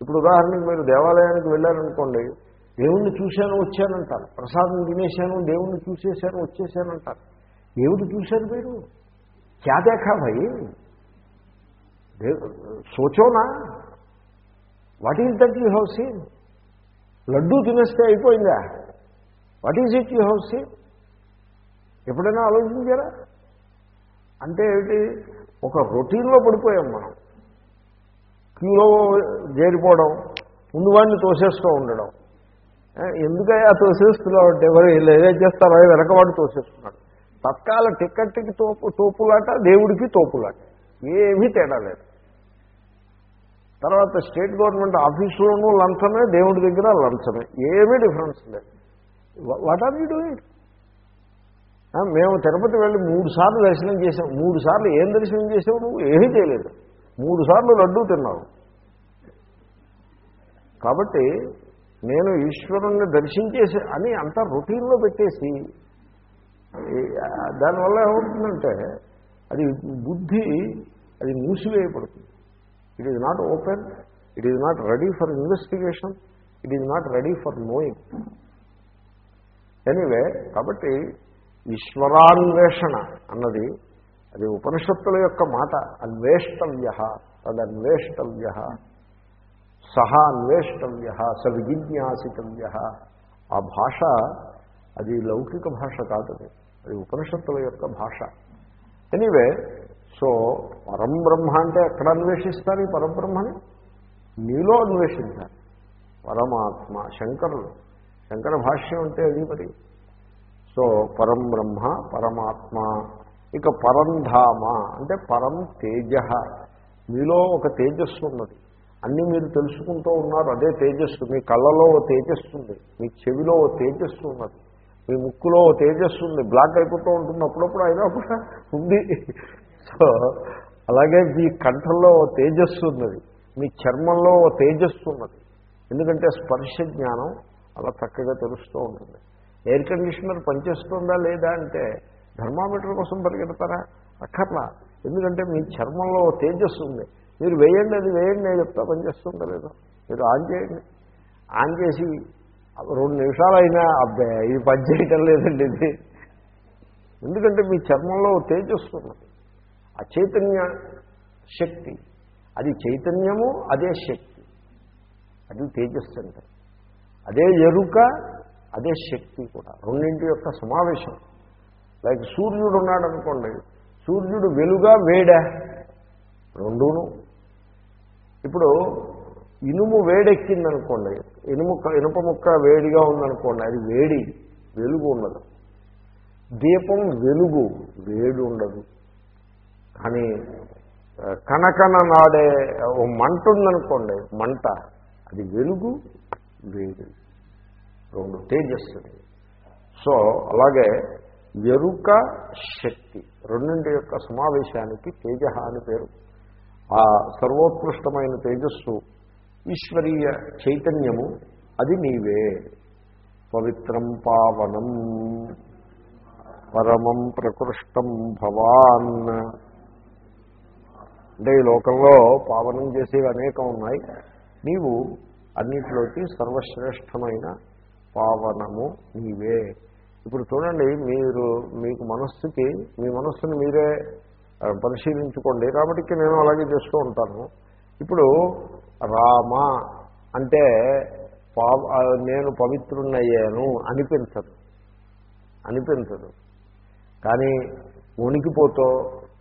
ఇప్పుడు ఉదాహరణకి మీరు దేవాలయానికి వెళ్ళారనుకోండి దేవుణ్ణి చూశాను వచ్చానంటారు. ప్రసాదం తినేశాను దేవుణ్ణి చూసేశాను వచ్చేసానంటారు దేవుడు చూశారు మీరు? క్యా దేఖా భయ్? సోచోనా what is that you house seen laddoo తినేస్తే అయిపోయిందా? What is it you house seen ఎప్పుడైనా ఆలోచించారా? అంటే ఏమిటి ఒక రొటీన్లో పడిపోయాం మనం. క్యూలో చేరిపోవడం ముందు వాడిని తోసేస్తూ ఉండడం. ఎందుకయ్యా తోసేస్తున్నావు అంటే ఎవరు ఏదైతే చేస్తారో వెనకవాడు తోసేస్తున్నాడు. తత్కాల టిక్కెట్కి తోపు తోపులాట దేవుడికి తోపులాట. ఏమీ తేడా లేదు. తర్వాత స్టేట్ గవర్నమెంట్ ఆఫీసులోనూ లంచమే దేవుడి దగ్గర లంచమే. ఏమీ డిఫరెన్స్ లేదు. వాట్ ఆర్ యూ డూయింగ్ మేము తిరుపతి వెళ్ళి మూడు సార్లు దర్శనం చేసాం మూడు సార్లు ఏం దర్శనం చేసావు నువ్వు? ఏమీ చేయలేదు. మూడు సార్లు లడ్డూ తిన్నావు. కాబట్టి నేను ఈశ్వరుణ్ణి దర్శించేసి అని అంతా రొటీన్లో పెట్టేసి దానివల్ల ఏమవుతుందంటే అది బుద్ధి అది మూసివేయబడుతుంది. It is not open it is not ready for investigation it is not ready for knowing anyway కాబట్టి ఈశ్వరాన్వేషణ అన్నది అది ఉపనిషత్తుల యొక్క మాట అన్వేష్టవ్య తదన్వేష్టవ్య సహా అన్వేష్టవ్య స విజిజ్ఞాసితవ్య ఆ భాష అది లౌకిక భాష కాదు అది. ఉపనిషత్తుల యొక్క భాష. ఎనీవే సో పరంబ్రహ్మ అంటే ఎక్కడ అన్వేషిస్తారు ఈ పరబ్రహ్మని నీలో అన్వేషించాలి. పరమాత్మ శంకరులు. శంకర భాష్యం అంటే అది మరి. సో పరం బ్రహ్మ పరమాత్మ. ఇక పరంధామ అంటే పరం తేజ. మీలో ఒక తేజస్సు ఉన్నది. అన్నీ మీరు తెలుసుకుంటూ ఉన్నారు అదే తేజస్సు. మీ కళ్ళలో ఓ తేజస్సు ఉంది. మీ చెవిలో ఓ తేజస్సు ఉన్నది. మీ ముక్కులో ఓ తేజస్సు ఉంది. బ్లాక్ అయిపోతూ ఉంటుంది. అప్పుడప్పుడు అయినా కూడా ఉంది. సో అలాగే మీ కంఠంలో తేజస్సు ఉన్నది. మీ చర్మంలో ఓ తేజస్సు ఉన్నది. ఎందుకంటే స్పర్శ జ్ఞానం అలా చక్కగా తెలుస్తూ ఉంటుంది. ఎయిర్ కండిషనర్ పనిచేస్తుందా లేదా అంటే థర్మామీటర్ కోసం పరిగెడతారా? అక్కర్లా. ఎందుకంటే మీ చర్మంలో తేజస్సు ఉంది. మీరు వేయండి అది వేయండి నేను చెప్తా పనిచేస్తుందా లేదా మీరు ఆన్ చేయండి. ఆన్ చేసి రెండు నిమిషాలు అయినా అబ్బాయి ఇది పనిచేయటం లేదండి ఇది. ఎందుకంటే మీ చర్మంలో తేజస్సు ఉన్నది. ఆ చైతన్య శక్తి. అది చైతన్యము అదే శక్తి. అది తేజస్సు అంటే. అదే ఎరుక అదే శక్తి కూడా. రెండింటి యొక్క సమావేశం. లైక్ సూర్యుడు ఉన్నాడు అనుకోండి సూర్యుడు వెలుగా వేడా? రెండూను. ఇప్పుడు ఇనుము వేడెక్కిందనుకోండి ఇనుము ఇనుప ముక్క వేడిగా ఉందనుకోండి అది వేడి వెలుగు ఉండదు. దీపం వెలుగు వేడి ఉండదు. కానీ కనకన నాడే ఓ మంట ఉందనుకోండి మంట. అది వెలుగు వేడి. రెండు తేజస్సు. సో అలాగే ఎరుక శక్తి. రెండింటి యొక్క సమావేశానికి తేజ అని పేరు. ఆ సర్వోత్కృష్టమైన తేజస్సు ఈశ్వరీయ చైతన్యము అది నీవే. పవిత్రం పావనం పరమం ప్రకృష్టం భవాన్. అంటే ఈ లోకంలో పావనం చేసేవి అనేకం ఉన్నాయి. నీవు అన్నిటిలోకి సర్వశ్రేష్టమైన పావనము నీవే. ఇప్పుడు చూడండి మీరు మీకు మనస్సుకి మీ మనస్సుని మీరే పరిశీలించుకోండి. కాబట్టి నేను అలాగే చేస్తూ ఉంటాను. ఇప్పుడు రామ అంటే పావ నేను పవిత్రున్నయ్యాను అనిపించదు. అనిపించదు. కానీ ఉనికిపోతూ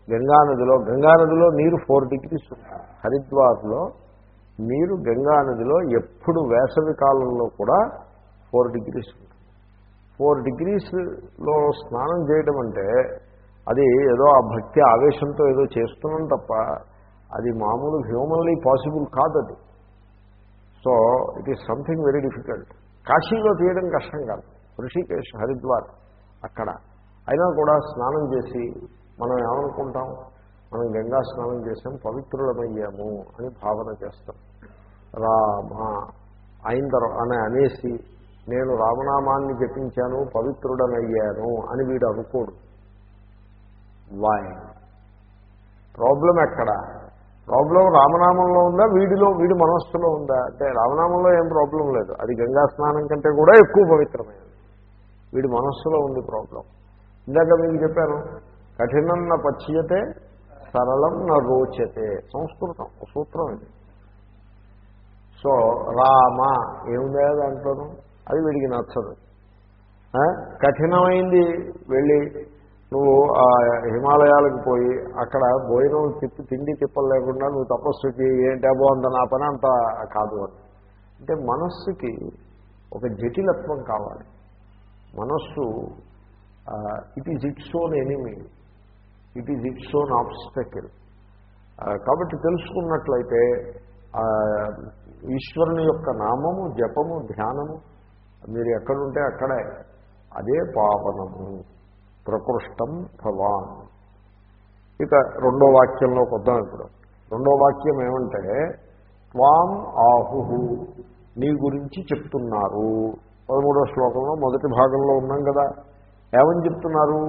గంగానదిలో గంగానదిలో నీరు ఫోర్ డిగ్రీస్ ఉంటుంది హరిద్వార్లో నీరు గంగానదిలో ఎప్పుడు వేసవి కాలంలో కూడా ఫోర్ డిగ్రీస్ ఉంటుంది ఫోర్ డిగ్రీస్లో స్నానం చేయడం అంటే అది ఏదో ఆ భక్తి ఆవేశంతో ఏదో చేస్తున్నాం తప్ప అది మామూలు హ్యూమన్లీ పాసిబుల్ కాదు అది so it is something very difficult కాశీలో తీయడం కష్టం కాదు. ఋషికేశ్ హరిద్వార్ అక్కడ. అయినా కూడా స్నానం చేసి మనం ఏమనుకుంటాం? మనం గంగా స్నానం చేసాం పవిత్రులమయ్యాము అని భావన చేస్తాం. రామ అయిన తర్వాత అని అనేసి నేను రామనామాన్ని జపించాను పవిత్రుడనయ్యాను అని వీడు అనుకోడు. వాయ్ ప్రాబ్లం ఎక్కడ? ప్రాబ్లం రామనామంలో ఉందా? వీడిలో వీడి మనస్సులో ఉందా? అంటే రామనామంలో ఏం ప్రాబ్లం లేదు. అది గంగా స్నానం కంటే కూడా ఎక్కువ పవిత్రమైనది. వీడి మనస్సులో ఉంది ప్రాబ్లం ఇందాక మీకు చెప్పాను కఠినం పచ్చియతే పచ్యతే సరళం న రోచతే. సంస్కృతం ఒక సూత్రం ఇది. సో రామ ఏముందా దాంట్లోనూ? అది వీడికి నచ్చదు. కఠినమైంది వెళ్ళి నువ్వు ఆ హిమాలయాలకు పోయి అక్కడ భోజనం తిప్పి తిండి తిప్పలు లేకుండా నువ్వు తపస్సు చేయి ఏంటి అంత నా పని అంత కాదు అని. అంటే మనస్సుకి ఒక జటిలత్వం కావాలి. మనస్సు it is its own enemy. It is its own obstacle కాబట్టి తెలుసుకున్నట్లయితే ఈశ్వరుని యొక్క నామము జపము ధ్యానము మీరు ఎక్కడుంటే అక్కడే. అదే పావనము ప్రకృష్టం భవాన్. ఇక రెండో వాక్యంలో కొద్దాం ఇప్పుడు. రెండో వాక్యం ఏమంటే త్వాం ఆహు నీ గురించి చెప్తున్నారు. పదమూడో శ్లోకంలో మొదటి భాగంలో ఉన్నాం కదా. ఏమని చెప్తున్నారు?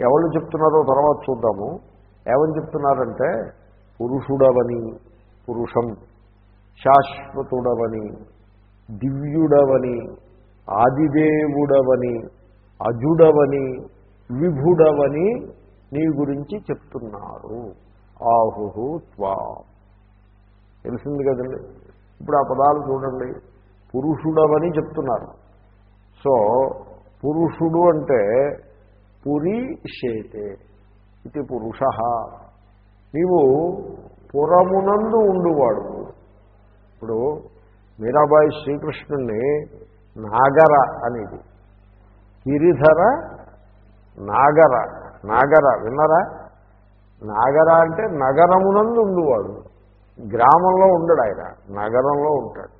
ఎవరు చెప్తున్నారో తర్వాత చూద్దాము. ఏమని చెప్తున్నారంటే పురుషుడవని పురుషం. శాశ్వతుడవని దివ్యుడవని ఆదిదేవుడవని అజుడవని విభుడవని నీ గురించి చెప్తున్నారు. ఆహు త్వా. తెలిసింది కదండి? ఇప్పుడు ఆ పదాలు చూడండి. పురుషుడవని చెప్తున్నారు. సో పురుషుడు అంటే పురీ శేతే ఇది పురుష. నీవు పురమునందు ఉండువాడు. ఇప్పుడు మీరాబాయి శ్రీకృష్ణుణ్ణి నాగర అనేది. గిరిధర నాగర నాగర విన్నారా? నాగర అంటే నగరమునందు ఉండువాడు. గ్రామంలో ఉండడు ఆయన నగరంలో ఉంటాడు.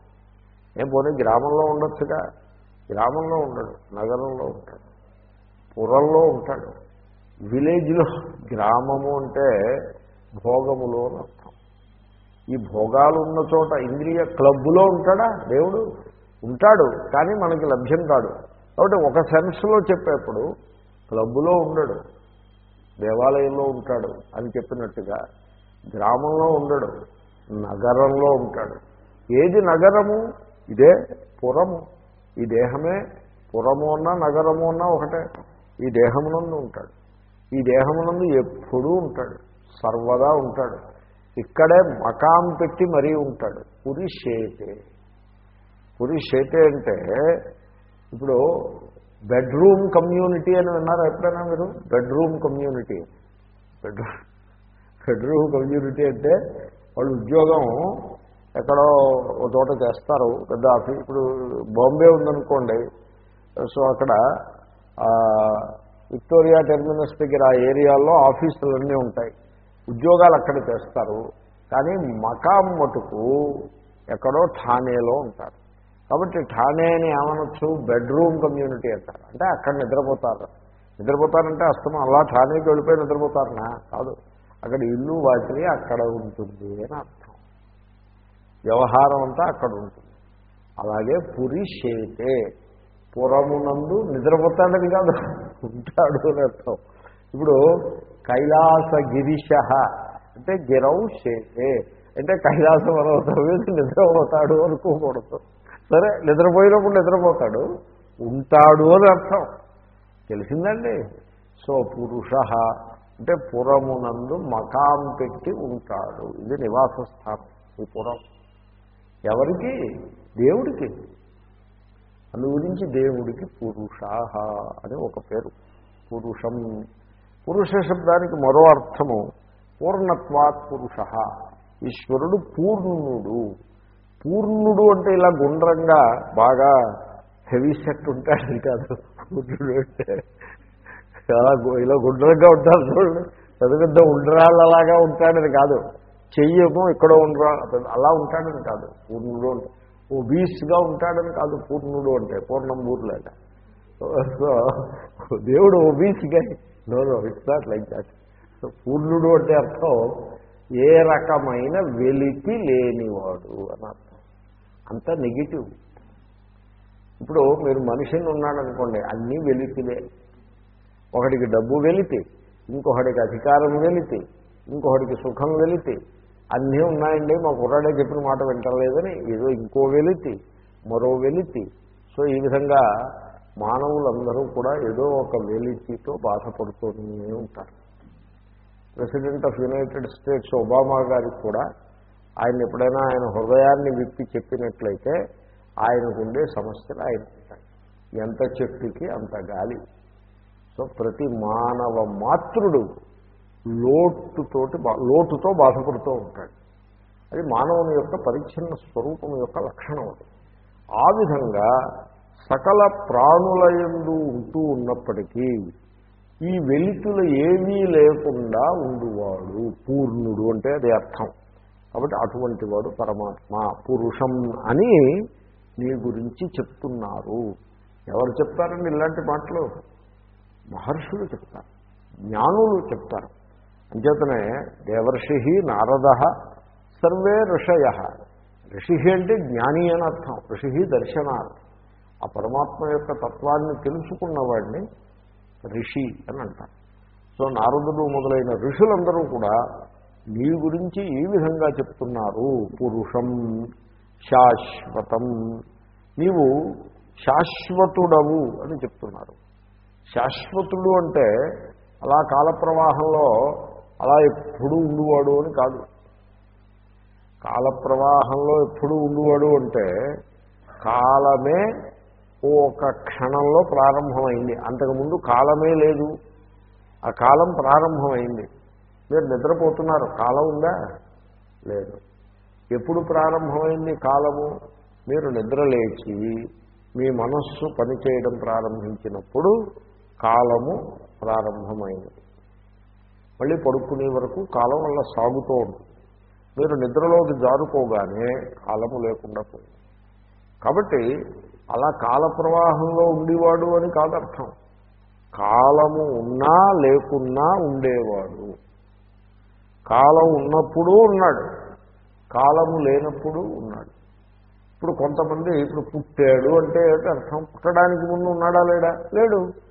ఏం పోనీ గ్రామంలో ఉండొచ్చుగా? గ్రామంలో ఉండడు నగరంలో ఉంటాడు. పురంలో ఉంటాడు. విలేజ్లో గ్రామము అంటే భోగములో అని అర్థం. ఈ భోగాలు ఉన్న చోట ఇంద్రియ క్లబ్బులో ఉంటాడా? దేవుడు ఉంటాడు కానీ మనకి లభ్యం కాడు కాబట్టి ఒక సెన్స్లో చెప్పేప్పుడు క్లబ్బులో ఉండడు దేవాలయంలో ఉంటాడు అని చెప్పినట్టుగా గ్రామంలో ఉండడు నగరంలో ఉంటాడు. ఏది నగరము? ఇదే పురము. ఈ దేహమే పురము అన్నా నగరము అన్నా ఒకటే. ఈ దేహమునందు ఉంటాడు. ఈ దేహమునందు ఎప్పుడూ ఉంటాడు. సర్వదా ఉంటాడు. ఇక్కడే మకాం పెట్టి మరీ ఉంటాడు. పురి షేతే పురి షేతే అంటే ఇప్పుడు బెడ్రూమ్ కమ్యూనిటీ అని విన్నారా ఎప్పుడైనా మీరు? Bedroom community. Bedroom bedroom community అంటే వాళ్ళు ఉద్యోగం ఎక్కడో ఒక చోట చేస్తారు. పెద్ద ఆఫీస్ ఇప్పుడు బాంబే ఉందనుకోండి. సో అక్కడ విక్టోరియా టెర్మినస్ దగ్గర ఆ ఏరియాలో ఆఫీసులన్నీ ఉంటాయి. ఉద్యోగాలు అక్కడ చేస్తారు కానీ మకాం మటుకు ఎక్కడో ఠానేలో ఉంటారు. కాబట్టి ఠానే అని ఏమనొచ్చు? బెడ్రూమ్ కమ్యూనిటీ అంటారు. అంటే అక్కడ నిద్రపోతారు. నిద్రపోతారంటే అస్తమం అలా ఠానేకి వెళ్ళిపోయి నిద్రపోతారనా? కాదు. అక్కడ ఇల్లు వాకిలి అక్కడ ఉంటుంది అని అర్థం. వ్యవహారం అంతా అక్కడ ఉంటుంది. అలాగే పురి షేతే పురమునందు నిద్రపోతాడని కాదు. ఉంటాడు అని అర్థం. ఇప్పుడు కైలాస గిరిశ అంటే గిరౌ శేషే అంటే కైలాస పర్వతం మీద నిద్రపోతాడు అనుకోకూడదు. సరే నిద్రపోయినప్పుడు నిద్రపోతాడు ఉంటాడు అని అర్థం. తెలిసిందండి? సో పురుష అంటే పురమునందు మకాం పెట్టి ఉంటాడు. ఇది నివాస స్థానం ఈ పురం. ఎవరికి? దేవుడికి. అందు గురించి దేవుడికి పురుషాహ అని ఒక పేరు. పురుషం. పురుష శబ్దానికి మరో అర్థము. పూర్ణత్వాత్ పురుష. ఈశ్వరుడు పూర్ణుడు. పూర్ణుడు అంటే ఇలా గుండ్రంగా బాగా హెవీ సెట్ ఉంటాడు కాదు. పూర్ణుడు అంటే చాలా ఇలా గుండ్రంగా ఉంటారు చూడండి. పెద్ద పెద్ద ఉండ్రాళ్ళలాగా ఉంటాడని కాదు. చెయ్యము ఇక్కడ ఉండరా అలా ఉంటాడని కాదు. పూర్ణుడు అంటే ఓబీస్గా ఉంటాడని కాదు పూర్ణుడు అంటే పూర్ణం ఊర్లేక సో దేవుడు ఒబీస్గా no no it's not like that పూర్ణుడు అంటే అర్థం ఏ రకమైన వెలితి లేనివాడు అని అర్థం. అంత నెగిటివ్ ఇప్పుడు మీరు మనిషిని ఉన్నాడనుకోండి అన్నీ వెలితిలే. ఒకడికి డబ్బు వెలితి ఇంకొకడికి అధికారం వెలితి ఇంకొకడికి సుఖం వెలితి అన్నీ ఉన్నాయండి. మా కుర్రాడే చెప్పిన మాట వింటలేదని ఏదో ఇంకో వెలితి మరో వెలితి. సో ఈ విధంగా మానవులందరూ కూడా ఏదో ఒక వెలితితో బాధపడుతూనే ఉంటారు. President of United States Obama గారికి కూడా ఆయన ఎప్పుడైనా ఆయన హృదయాన్ని విప్పి చెప్పినట్లయితే ఆయనకు ఉండే సమస్యలు ఆయన ఎంత చెట్టుకి అంత గాలి. సో ప్రతి మానవ మాతృడు లోటుతోటి బా- లోటుతో బాధపడుతూ ఉంటాడు. అది మానవుని యొక్క పరిచ్ఛిన్న స్వరూపం యొక్క లక్షణం అది. ఆ విధంగా సకల ప్రాణులయందు ఉంటూ ఉన్నప్పటికీ ఈ వెలితులు ఏమీ లేకుండా ఉండువాడు పూర్ణుడు అంటే అది అర్థం. కాబట్టి అటువంటి వాడు పరమాత్మ పురుషం అని నీ గురించి చెప్తున్నారు. ఎవరు చెప్తారండి ఇలాంటి మాటలు? మహర్షులు చెప్తారు జ్ఞానులు చెప్తారు. అంచేతనే దేవర్షి నారద సర్వే ఋషయ. ఋషి అంటే జ్ఞాని అని అర్థం. ఋషి దర్శనార్థం ఆ పరమాత్మ యొక్క తత్వాన్ని తెలుసుకున్నవాడిని ఋషి అని అంటారు సో నారదుడు మొదలైన ఋషులందరూ కూడా నీ గురించి ఈ విధంగా చెప్తున్నారు? పురుషం శాశ్వతం. నీవు శాశ్వతుడవు అని చెప్తున్నారు. శాశ్వతుడు అంటే అలా కాల ప్రవాహంలో అలా ఎప్పుడు ఉండువాడు అని కాదు. కాల ప్రవాహంలో ఎప్పుడు ఉండువాడు అంటే కాలమే ఒక క్షణంలో ప్రారంభమైంది. అంతకుముందు కాలమే లేదు. ఆ కాలం ప్రారంభమైంది. మీరు నిద్రపోతున్నారు. కాలం ఉందా? లేదు. ఎప్పుడు ప్రారంభమైంది కాలము? మీరు నిద్ర లేచి మీ మనస్సు పనిచేయడం ప్రారంభించినప్పుడు కాలము ప్రారంభమైంది. మళ్ళీ పడుకునే వరకు కాలం వల్ల సాగుతూ ఉంటుంది. మీరు నిద్రలోకి జారుకోగానే కాలము లేకుండా పోయింది. కాబట్టి అలా కాల ప్రవాహంలో ఉండేవాడు అని కాదర్థం. కాలము ఉన్నా లేకున్నా ఉండేవాడు. కాలం ఉన్నప్పుడు ఉన్నాడు. కాలము లేనప్పుడు ఉన్నాడు. ఇప్పుడు కొంతమంది ఇప్పుడు పుట్టాడు అంటే అర్థం? పుట్టడానికి ముందు ఉన్నాడా లేడా? లేడు.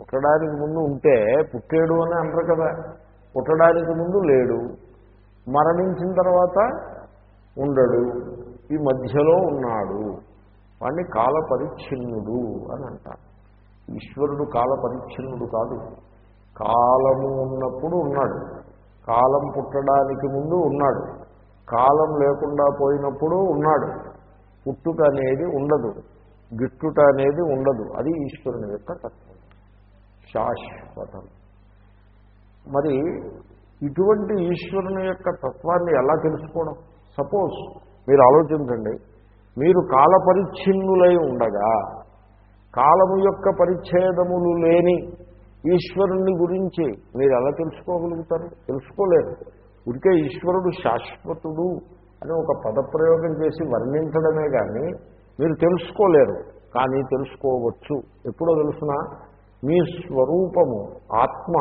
పుట్టడానికి ముందు ఉంటే పుట్టాడు అని అంటారు కదా. పుట్టడానికి ముందు లేడు మరణించిన తర్వాత ఉండడు ఈ మధ్యలో ఉన్నాడు. వాడిని కాలపరిచ్ఛిన్నుడు అని అంటారు. ఈశ్వరుడు కాలపరిచ్ఛిన్నుడు కాదు. కాలము ఉన్నప్పుడు ఉన్నాడు. కాలం పుట్టడానికి ముందు ఉన్నాడు. కాలం లేకుండా పోయినప్పుడు ఉన్నాడు. పుట్టుక అనేది ఉండదు. గిట్టుట అనేది ఉండదు. అది ఈశ్వరుని యొక్క తత్వం. శాశ్వతం మరి ఇటువంటి ఈశ్వరుని యొక్క తత్వాన్ని ఎలా తెలుసుకోవడం? సపోజ్ మీరు ఆలోచించండి. మీరు కాలపరిచ్ఛిన్నులై ఉండగా కాలము యొక్క పరిచ్ఛేదములు లేని ఈశ్వరుని గురించి మీరు ఎలా తెలుసుకోగలుగుతారు? తెలుసుకోలేరు. ఉడికే ఈశ్వరుడు శాశ్వతుడు అని ఒక పదప్రయోగం చేసి వర్ణించడమే కానీ మీరు తెలుసుకోలేరు. కానీ తెలుసుకోవచ్చు. ఎప్పుడో తెలుసిన? మీ స్వరూపము ఆత్మ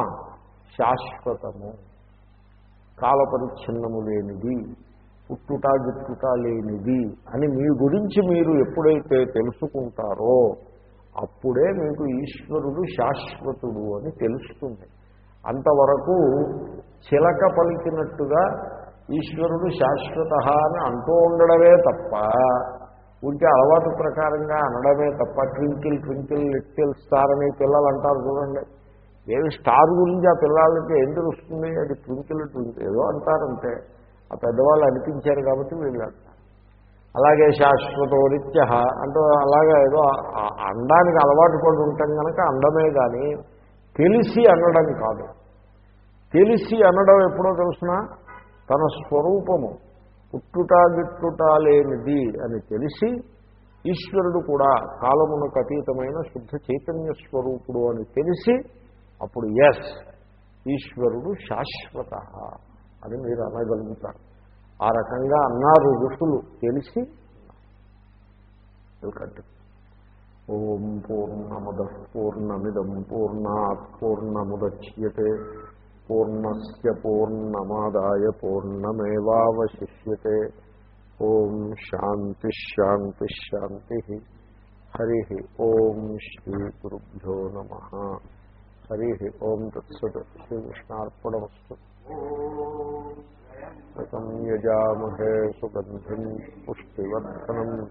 శాశ్వతము. కాలపరిచ్ఛిన్నము లేనిది పుట్టుట గిట్టుట లేనిది అని మీ గురించి మీరు ఎప్పుడైతే తెలుసుకుంటారో అప్పుడే మీకు ఈశ్వరుడు శాశ్వతుడు అని తెలుస్తుంది. అంతవరకు చిలక పలికినట్టుగా ఈశ్వరుడు శాశ్వత అని అంటూ ఉండడమే తప్ప ఉంటే అలవాటు ప్రకారంగా అనడమే తప్ప ట్వింకిల్ ట్వింకిల్ లిట్టిల్ స్టార్ అని పిల్లలు అంటారు చూడండి. ఏమి స్టార్ గురించి ఆ పిల్లలకి ఏం తెలుస్తుంది? అది ట్వింకిల్ ట్వింకిల్ ఏదో అంటారంటే ఆ పెద్దవాళ్ళు అనిపించారు కాబట్టి వీళ్ళు అంటారు. అలాగే శాశ్వతోరిత్య అంటూ అలాగే ఏదో అండానికి అలవాటు పడి ఉంటాం కనుక అండమే కానీ తెలిసి అనడం కాదు. తెలిసి అనడం ఎప్పుడో తెలుసిన? తన స్వరూపము. పుట్టుట గిట్టుట లేనిది అని తెలిసి ఈశ్వరుడు కూడా కాలమునకు అతీతమైన శుద్ధ చైతన్య స్వరూపుడు అని తెలిసి అప్పుడు ఎస్ ఈశ్వరుడు శాశ్వత అని మీరు అనగలుగుతారు. ఆ రకంగా అన్నారు ఋషులు తెలిసి ఓం పూర్ణముద పూర్ణమిదం పూర్ణాత్ పూర్ణముద్యతే. पूर्णस्य पूर्णमादाय पूर्णमेवावशिष्यते। ॐ शान्तिश्शान्तिश्शान्तिः हरिः ॐ श्रीगुरुभ्यो नमः। हरिः ॐ तत्सत् श्रीकृष्णार्पणमस्तु। शतम् यजामहे सुगन्धिम् पुष्टिवर्धनम्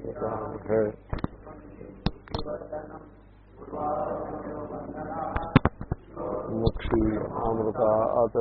है मुक्षी अमृता अत